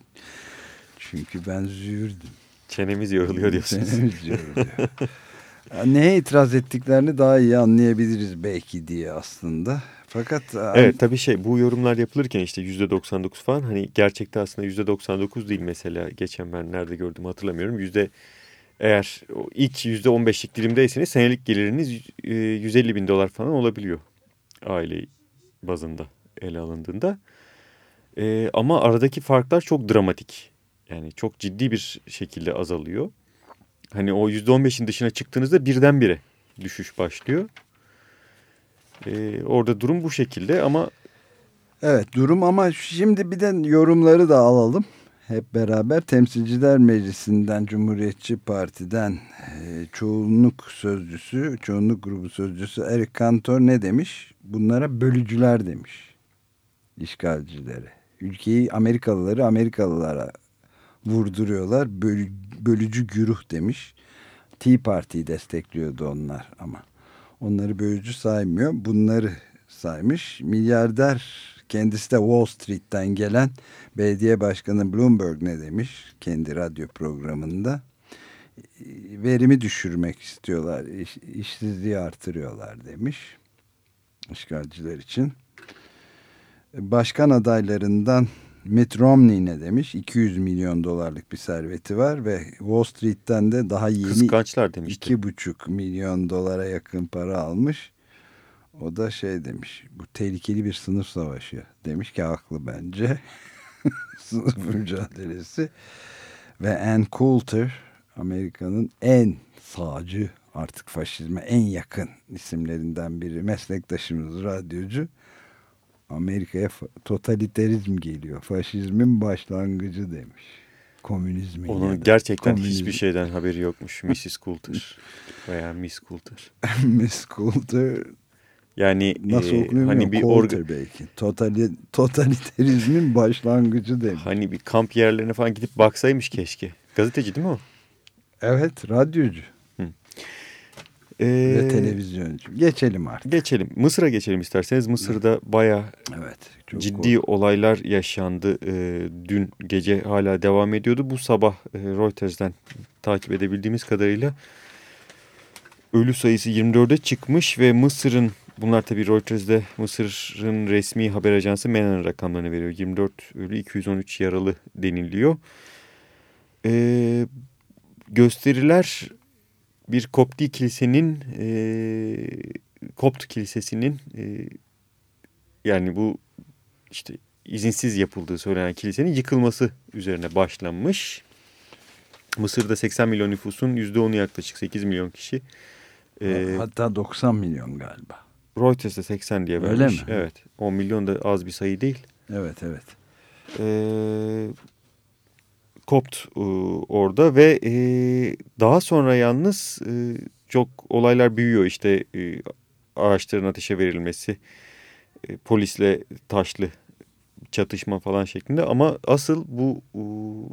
Çünkü ben züğürdüm. Çenemiz yoruluyor diyorsunuz. Çenemiz yoruluyor. Neye itiraz ettiklerini daha iyi anlayabiliriz belki diye aslında. Fakat Evet tabii şey bu yorumlar yapılırken işte %99 falan hani gerçekte aslında %99 değil mesela geçen ben nerede gördüm hatırlamıyorum. Yüzde eğer ilk %15'lik dilimdeyseniz senelik geliriniz e, 150 bin dolar falan olabiliyor aile bazında ele alındığında. E, ama aradaki farklar çok dramatik yani çok ciddi bir şekilde azalıyor. Hani o %15'in dışına çıktığınızda birdenbire düşüş başlıyor. E, orada durum bu şekilde ama Evet durum ama şimdi bir de yorumları da alalım. Hep beraber Temsilciler Meclisi'nden Cumhuriyetçi Parti'den e, çoğunluk sözcüsü, çoğunluk grubu sözcüsü Eric Cantor ne demiş? Bunlara bölücüler demiş. İşgalcilere. Ülkeyi Amerikalıları Amerikalılara vurduruyorlar. Bölü, bölücü güruh demiş. Tea Parti'yi destekliyordu onlar ama. Onları bölücü saymıyor. Bunları saymış. Milyarder kendisi de Wall Street'ten gelen belediye başkanı Bloomberg ne demiş kendi radyo programında? Verimi düşürmek istiyorlar, iş, işsizliği artırıyorlar demiş işgalciler için. Başkan adaylarından Mitt Romney ne demiş? 200 milyon dolarlık bir serveti var ve Wall Street'ten de daha yeni Kıskançlar demişti. 2,5 milyon dolara yakın para almış. O da şey demiş, bu tehlikeli bir sınıf savaşı demiş ki haklı bence. sınıf mücadelesi. Ve Ann Coulter, Amerika'nın en sağcı, artık faşizme en yakın isimlerinden biri. Meslektaşımız, radyocu. Amerika'ya totaliterizm geliyor. Faşizmin başlangıcı demiş. Komünizmin. Onun ya da gerçekten komünizm. hiçbir şeyden haberi yokmuş Mrs. Coulter veya Miss Coulter. Miss Coulter Yani nasıl e, okunuyor hani bir orga, belki. Totali, totaliterizmin başlangıcı demiş. hani bir kamp yerlerine falan gidip baksaymış keşke. Gazeteci değil mi o? Evet radyocu Ee, ve televizyoncu. Geçelim artık. Geçelim. Mısır'a geçelim isterseniz. Mısır'da bayağı Evet. Ciddi olaylar yaşandı. Ee, dün gece hala devam ediyordu. Bu sabah e, Reuters'den takip edebildiğimiz kadarıyla ölü sayısı 24'e çıkmış ve Mısır'ın bunlar tabii Reuters'de Mısır'ın resmi haber ajansı MENA'nın rakamlarını veriyor. 24 ölü 213 yaralı deniliyor. Ee, gösteriler bir Kopti kilisenin e, Kopt kilisesinin e, yani bu işte izinsiz yapıldığı söylenen kilisenin yıkılması üzerine başlanmış. Mısır'da 80 milyon nüfusun %10'u yaklaşık 8 milyon kişi. Ee, Hatta 90 milyon galiba. Reuters'da 80 diye Öyle vermiş. mi? Evet. 10 milyon da az bir sayı değil. Evet evet. Ee, Kopt e, orada ve e, daha sonra yalnız e, çok olaylar büyüyor. İşte e, araçların ateşe verilmesi, e, polisle taşlı çatışma falan şeklinde. Ama asıl bu e,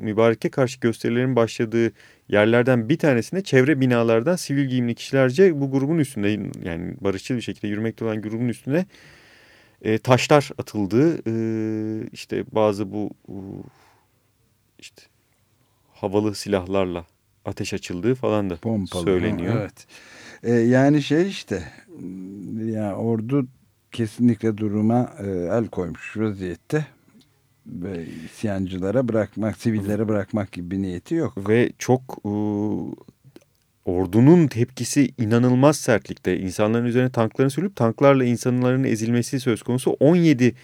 mübareke karşı gösterilerin başladığı yerlerden bir tanesinde çevre binalardan sivil giyimli kişilerce bu grubun üstünde yani barışçıl bir şekilde yürümekte olan grubun üstüne e, taşlar atıldığı e, işte bazı bu e, işte havalı silahlarla ateş açıldığı falan da Pompalı. söyleniyor. Ha, Evet. Ee, yani şey işte yani ordu kesinlikle duruma e, el koymuş vaziyette ve isyancılara bırakmak, sivillere bırakmak gibi bir niyeti yok. Ve çok e, ordunun tepkisi inanılmaz sertlikte. İnsanların üzerine tanklarını sürüp tanklarla insanların ezilmesi söz konusu. 17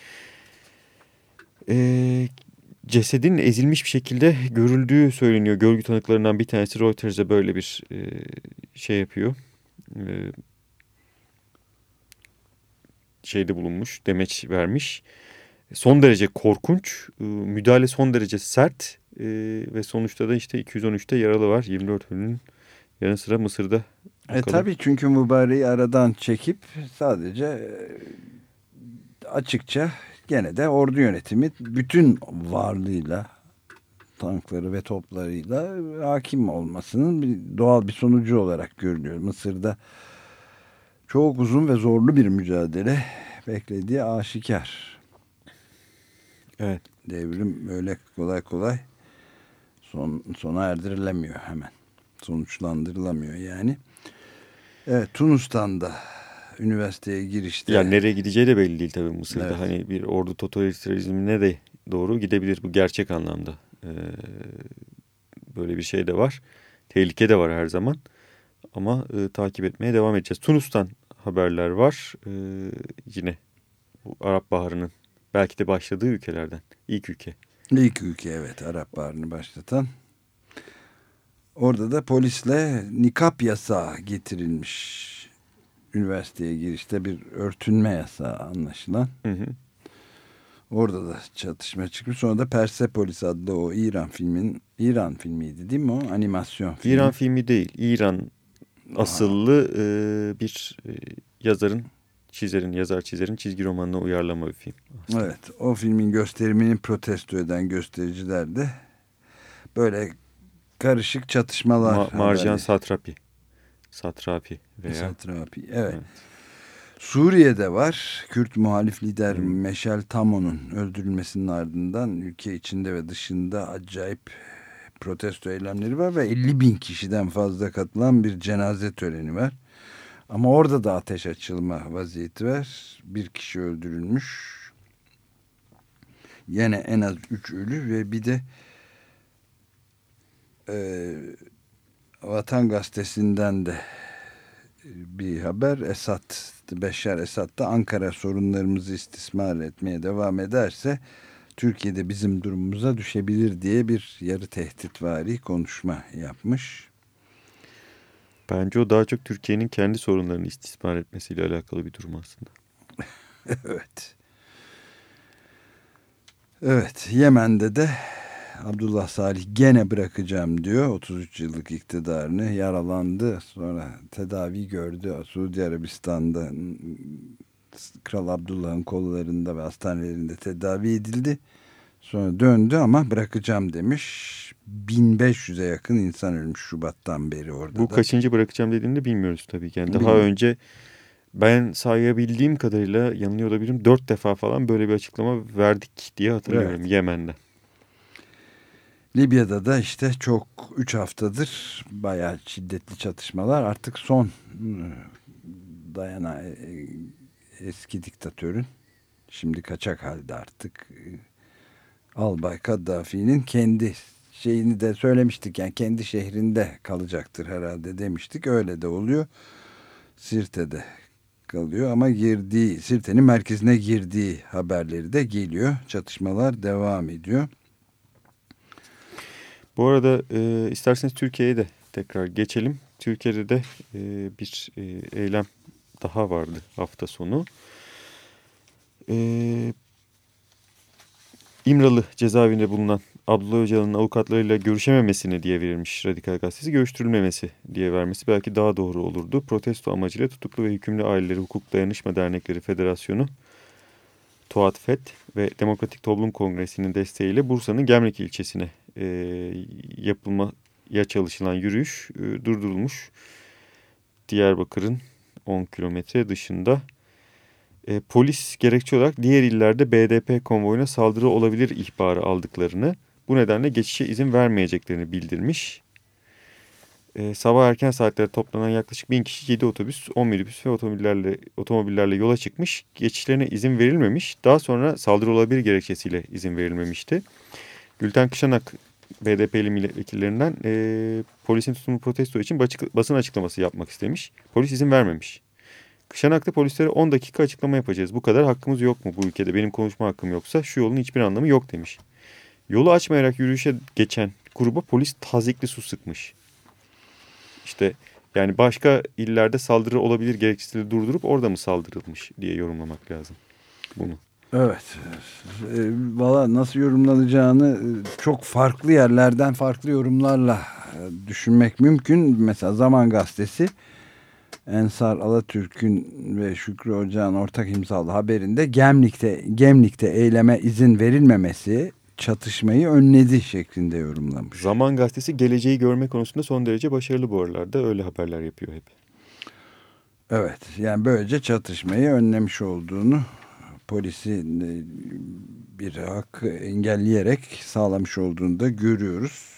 e, cesedin ezilmiş bir şekilde görüldüğü söyleniyor. Görgü tanıklarından bir tanesi Reuters'e böyle bir e, şey yapıyor. E, şeyde bulunmuş, demeç vermiş. Son derece korkunç, e, müdahale son derece sert e, ve sonuçta da işte 213'te yaralı var. 24 ölünün yanı sıra Mısır'da. E tabii çünkü mübareği aradan çekip sadece e, açıkça gene de ordu yönetimi bütün varlığıyla tankları ve toplarıyla hakim olmasının bir doğal bir sonucu olarak görünüyor. Mısır'da çok uzun ve zorlu bir mücadele beklediği aşikar. Evet. Devrim öyle kolay kolay son, sona erdirilemiyor hemen. Sonuçlandırılamıyor yani. Evet Tunus'tan da üniversiteye girişte. Yani nereye gideceği de belli değil tabii Mısır'da. Evet. Hani bir ordu totalitarizmine de doğru gidebilir bu gerçek anlamda. Ee, böyle bir şey de var. Tehlike de var her zaman. Ama e, takip etmeye devam edeceğiz. Tunus'tan haberler var. Ee, yine bu Arap Baharı'nın belki de başladığı ülkelerden. İlk ülke. İlk ülke evet Arap Baharı'nı başlatan. Orada da polisle nikap yasağı getirilmiş. Üniversiteye girişte bir örtünme yasağı anlaşılan. Hı hı. Orada da çatışma çıkmış. Sonra da Persepolis adlı o İran filmin İran filmiydi değil mi o? Animasyon filmi. İran filmi değil. İran asıllı e, bir e, yazarın, çizerin, yazar çizerin çizgi romanına uyarlama bir film. Evet o filmin gösterimini protesto eden göstericiler de böyle karışık çatışmalar. Ma- Marjan haberi- Satrapi. Satrapi veya Satrapi. Evet. Evet. Suriye'de var. Kürt muhalif lider Meşal Tamo'nun öldürülmesinin ardından ülke içinde ve dışında acayip protesto eylemleri var ve 50 bin kişiden fazla katılan bir cenaze töreni var. Ama orada da ateş açılma vaziyeti var. Bir kişi öldürülmüş. Yine en az 3 ölü ve bir de e, Vatan Gazetesi'nden de bir haber Esat, Beşar Esad da Ankara sorunlarımızı istismar etmeye devam ederse Türkiye'de bizim durumumuza düşebilir diye bir yarı tehditvari konuşma yapmış. Bence o daha çok Türkiye'nin kendi sorunlarını istismar etmesiyle alakalı bir durum aslında. evet. Evet Yemen'de de Abdullah Salih gene bırakacağım diyor. 33 yıllık iktidarını yaralandı. Sonra tedavi gördü. Suudi Arabistan'da Kral Abdullah'ın kollarında ve hastanelerinde tedavi edildi. Sonra döndü ama bırakacağım demiş. 1500'e yakın insan ölmüş Şubat'tan beri orada Bu da. kaçıncı bırakacağım dediğini de bilmiyoruz tabii ki. Yani daha Bilmiyorum. önce ben sayabildiğim kadarıyla yanılıyor olabilirim. Dört defa falan böyle bir açıklama verdik diye hatırlıyorum Evet. Yemen'de. Libya'da da işte çok 3 haftadır bayağı şiddetli çatışmalar. Artık son ıı, dayana e, e, eski diktatörün şimdi kaçak halde artık e, Albay Kaddafi'nin kendi şeyini de söylemiştik. Yani kendi şehrinde kalacaktır herhalde demiştik. Öyle de oluyor. Sirte'de kalıyor ama girdiği Sirte'nin merkezine girdiği haberleri de geliyor. Çatışmalar devam ediyor. Bu arada e, isterseniz Türkiye'ye de tekrar geçelim. Türkiye'de de e, bir e, eylem daha vardı hafta sonu. E, İmralı cezaevinde bulunan Abdullah Öcalan'ın avukatlarıyla görüşememesine diye verilmiş Radikal Gazetesi görüştürülmemesi diye vermesi belki daha doğru olurdu. Protesto amacıyla tutuklu ve hükümlü aileleri hukuk dayanışma dernekleri federasyonu Tuat FET ve Demokratik Toplum Kongresi'nin desteğiyle Bursa'nın Gemlik ilçesine e, yapılmaya çalışılan yürüyüş e, durdurulmuş. Diyarbakır'ın 10 kilometre dışında e, polis gerekçe olarak diğer illerde BDP konvoyuna saldırı olabilir ihbarı aldıklarını bu nedenle geçişe izin vermeyeceklerini bildirmiş. E, sabah erken saatlerde toplanan yaklaşık 1000 kişi 7 otobüs, 10 minibüs ve otomobillerle, otomobillerle yola çıkmış. Geçişlerine izin verilmemiş. Daha sonra saldırı olabilir gerekçesiyle izin verilmemişti. Gülten Kışanak BDP'li milletvekillerinden e, polisin tutumu protesto için basın açıklaması yapmak istemiş. Polis izin vermemiş. Kışanak'ta polislere 10 dakika açıklama yapacağız. Bu kadar hakkımız yok mu bu ülkede? Benim konuşma hakkım yoksa şu yolun hiçbir anlamı yok demiş. Yolu açmayarak yürüyüşe geçen gruba polis tazikli su sıkmış. İşte yani başka illerde saldırı olabilir gerekçesiyle durdurup orada mı saldırılmış diye yorumlamak lazım bunu. Evet. E, Valla nasıl yorumlanacağını e, çok farklı yerlerden farklı yorumlarla e, düşünmek mümkün. Mesela Zaman Gazetesi Ensar Alatürk'ün ve Şükrü Ocağ'ın ortak imzalı haberinde Gemlik'te, Gemlik'te eyleme izin verilmemesi çatışmayı önledi şeklinde yorumlamış. Zaman Gazetesi geleceği görme konusunda son derece başarılı bu aralarda. Öyle haberler yapıyor hep. Evet yani böylece çatışmayı önlemiş olduğunu polisi e, bir hak engelleyerek sağlamış olduğunu da görüyoruz.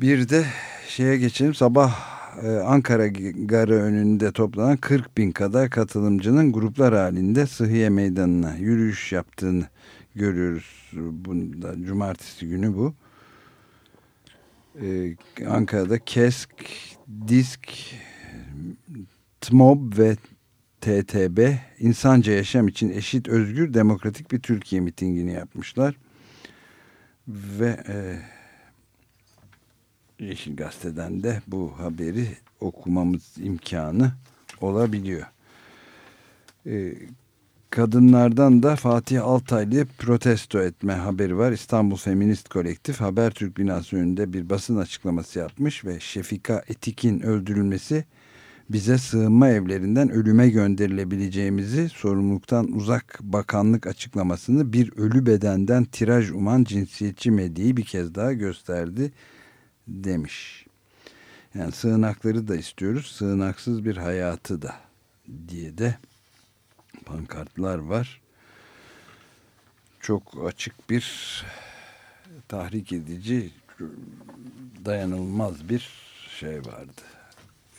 Bir de şeye geçelim sabah e, Ankara Garı önünde toplanan 40 bin kadar katılımcının gruplar halinde Sıhhiye Meydanı'na yürüyüş yaptığını görüyoruz. Bunda, cumartesi günü bu. Ee, Ankara'da KESK, DISK, TMOB ve TTB insanca yaşam için eşit, özgür, demokratik bir Türkiye mitingini yapmışlar. Ve e, Yeşil Gazete'den de bu haberi okumamız imkanı olabiliyor. E, kadınlardan da Fatih Altaylı protesto etme haberi var. İstanbul Feminist Kolektif Habertürk binası önünde bir basın açıklaması yapmış ve Şefika Etik'in öldürülmesi bize sığınma evlerinden ölüme gönderilebileceğimizi sorumluluktan uzak bakanlık açıklamasını bir ölü bedenden tiraj uman cinsiyetçi medyayı bir kez daha gösterdi demiş. Yani sığınakları da istiyoruz, sığınaksız bir hayatı da diye de pankartlar var. Çok açık bir tahrik edici, dayanılmaz bir şey vardı.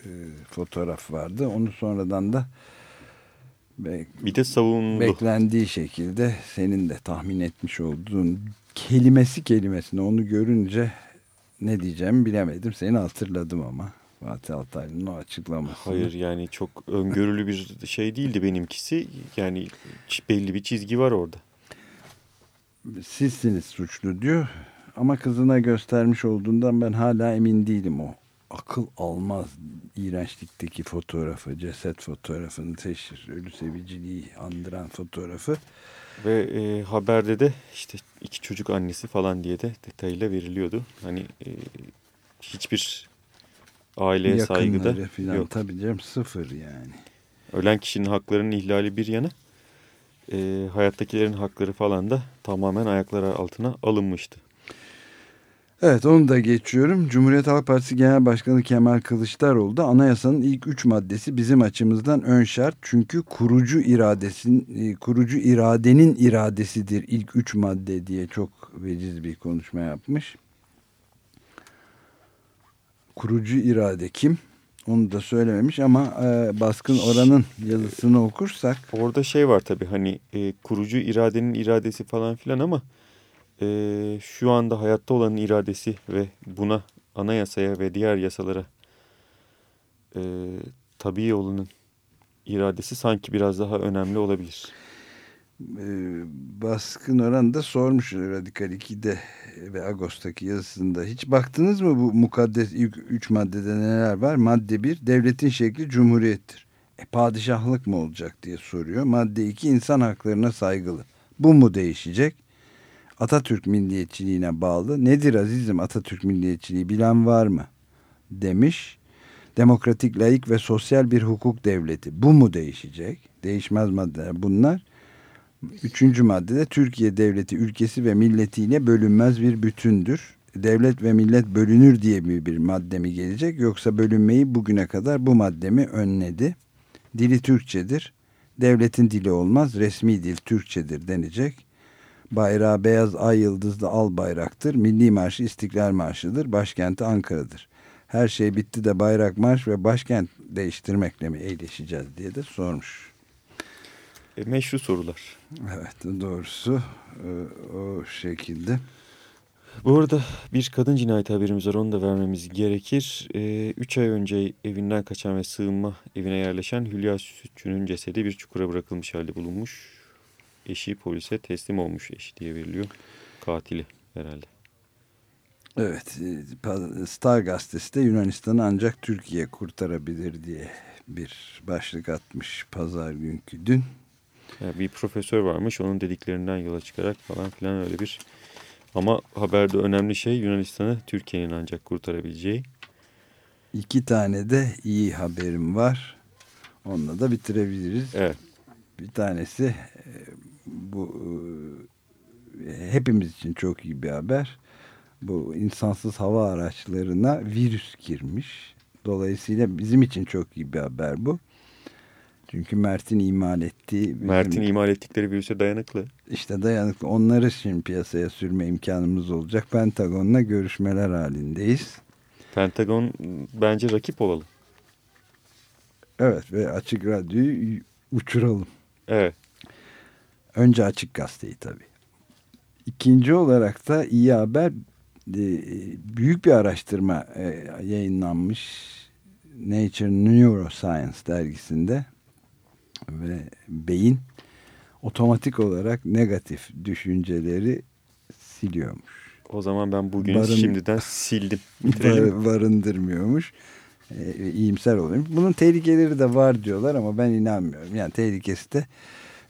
E, fotoğraf vardı. Onu sonradan da Be Bir de savundu. beklendiği şekilde senin de tahmin etmiş olduğun kelimesi kelimesine onu görünce ne diyeceğimi bilemedim. Seni hatırladım ama Fatih Altaylı'nın o açıklamasını. Hayır yani çok öngörülü bir şey değildi benimkisi. Yani belli bir çizgi var orada. Sizsiniz suçlu diyor ama kızına göstermiş olduğundan ben hala emin değilim o. Akıl almaz iğrençlikteki fotoğrafı, ceset fotoğrafını teşhir, ölü seviciliği andıran fotoğrafı. Ve e, haberde de işte iki çocuk annesi falan diye de detayıyla veriliyordu. Hani e, hiçbir aileye saygıda falan yok. tabii canım sıfır yani. Ölen kişinin haklarının ihlali bir yana e, hayattakilerin hakları falan da tamamen ayakları altına alınmıştı. Evet onu da geçiyorum. Cumhuriyet Halk Partisi Genel Başkanı Kemal Kılıçdaroğlu da anayasanın ilk üç maddesi bizim açımızdan ön şart. Çünkü kurucu iradesin, e, kurucu iradenin iradesidir ilk üç madde diye çok veciz bir konuşma yapmış. Kurucu irade kim? Onu da söylememiş ama e, baskın oranın yazısını okursak Orada şey var tabii hani e, kurucu iradenin iradesi falan filan ama e, şu anda hayatta olanın iradesi ve buna anayasaya ve diğer yasalara e, tabii olanın iradesi sanki biraz daha önemli olabilir. e, baskın oranı da sormuş Radikal 2'de ve Ağustos'taki yazısında. Hiç baktınız mı bu mukaddes ilk üç maddede neler var? Madde 1 devletin şekli cumhuriyettir. E, padişahlık mı olacak diye soruyor. Madde 2 insan haklarına saygılı. Bu mu değişecek? Atatürk milliyetçiliğine bağlı. Nedir azizim Atatürk milliyetçiliği bilen var mı? Demiş. Demokratik, layık ve sosyal bir hukuk devleti. Bu mu değişecek? Değişmez maddeler bunlar. Üçüncü maddede Türkiye devleti ülkesi ve milletiyle bölünmez bir bütündür. Devlet ve millet bölünür diye mi bir madde mi gelecek yoksa bölünmeyi bugüne kadar bu madde mi önledi? Dili Türkçedir. Devletin dili olmaz. Resmi dil Türkçedir denecek. Bayrağı beyaz ay yıldızlı al bayraktır. Milli marşı İstiklal Marşı'dır. Başkenti Ankara'dır. Her şey bitti de bayrak marş ve başkent değiştirmekle mi eğleşeceğiz diye de sormuş. E, meşru sorular. Evet doğrusu e, o şekilde. Bu arada bir kadın cinayeti haberimiz var onu da vermemiz gerekir. 3 ay önce evinden kaçan ve sığınma evine yerleşen Hülya Sütçü'nün cesedi bir çukura bırakılmış halde bulunmuş. Eşi polise teslim olmuş eşi diye veriliyor. Katili herhalde. Evet e, Star gazetesi de Yunanistan'ı ancak Türkiye kurtarabilir diye bir başlık atmış pazar günkü dün. Yani bir profesör varmış onun dediklerinden yola çıkarak falan filan öyle bir. Ama haberde önemli şey Yunanistan'ı Türkiye'nin ancak kurtarabileceği. İki tane de iyi haberim var. Onunla da bitirebiliriz. Evet. Bir tanesi e, bu e, hepimiz için çok iyi bir haber. Bu insansız hava araçlarına virüs girmiş. Dolayısıyla bizim için çok iyi bir haber bu. Çünkü Mert'in imal ettiği... Mert'in imal ettikleri virüse dayanıklı. işte dayanıklı. Onları şimdi piyasaya sürme imkanımız olacak. Pentagon'la görüşmeler halindeyiz. Pentagon bence rakip olalım. Evet ve Açık Radyo'yu uçuralım. Evet. Önce Açık Gazete'yi tabii. İkinci olarak da iyi haber e, büyük bir araştırma e, yayınlanmış Nature Neuroscience dergisinde ve beyin otomatik olarak negatif düşünceleri siliyormuş. O zaman ben bugün Barın- şimdiden sildim. Bitirelim. Bar- barındırmıyormuş. E, iyimser oluyormuş. Bunun tehlikeleri de var diyorlar ama ben inanmıyorum. Yani tehlikesi de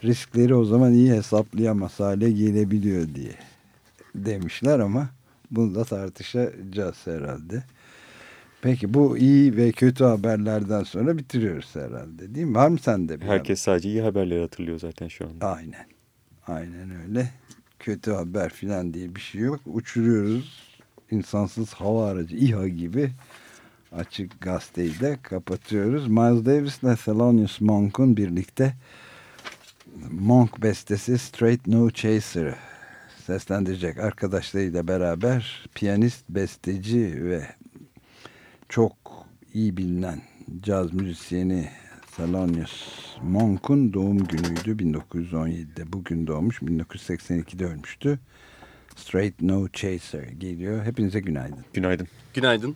riskleri o zaman iyi hesaplayamaz hale gelebiliyor diye demişler ama bunu da tartışacağız herhalde. Peki bu iyi ve kötü haberlerden sonra bitiriyoruz herhalde değil mi? Var mı sende bir Herkes sadece iyi haberleri hatırlıyor zaten şu anda. haber? Aynen. Aynen öyle. Kötü haber filan diye bir şey yok. Uçuruyoruz. İnsansız hava aracı İHA gibi açık gazeteyi de kapatıyoruz. Miles Davis ile Thelonious Monk'un birlikte Monk bestesi Straight No Chaser seslendirecek arkadaşlarıyla beraber piyanist, besteci ve çok iyi bilinen caz müzisyeni Thelonious Monk'un doğum günüydü 1917'de. Bugün doğmuş 1982'de ölmüştü. Straight No Chaser geliyor. Hepinize günaydın. Günaydın. Günaydın.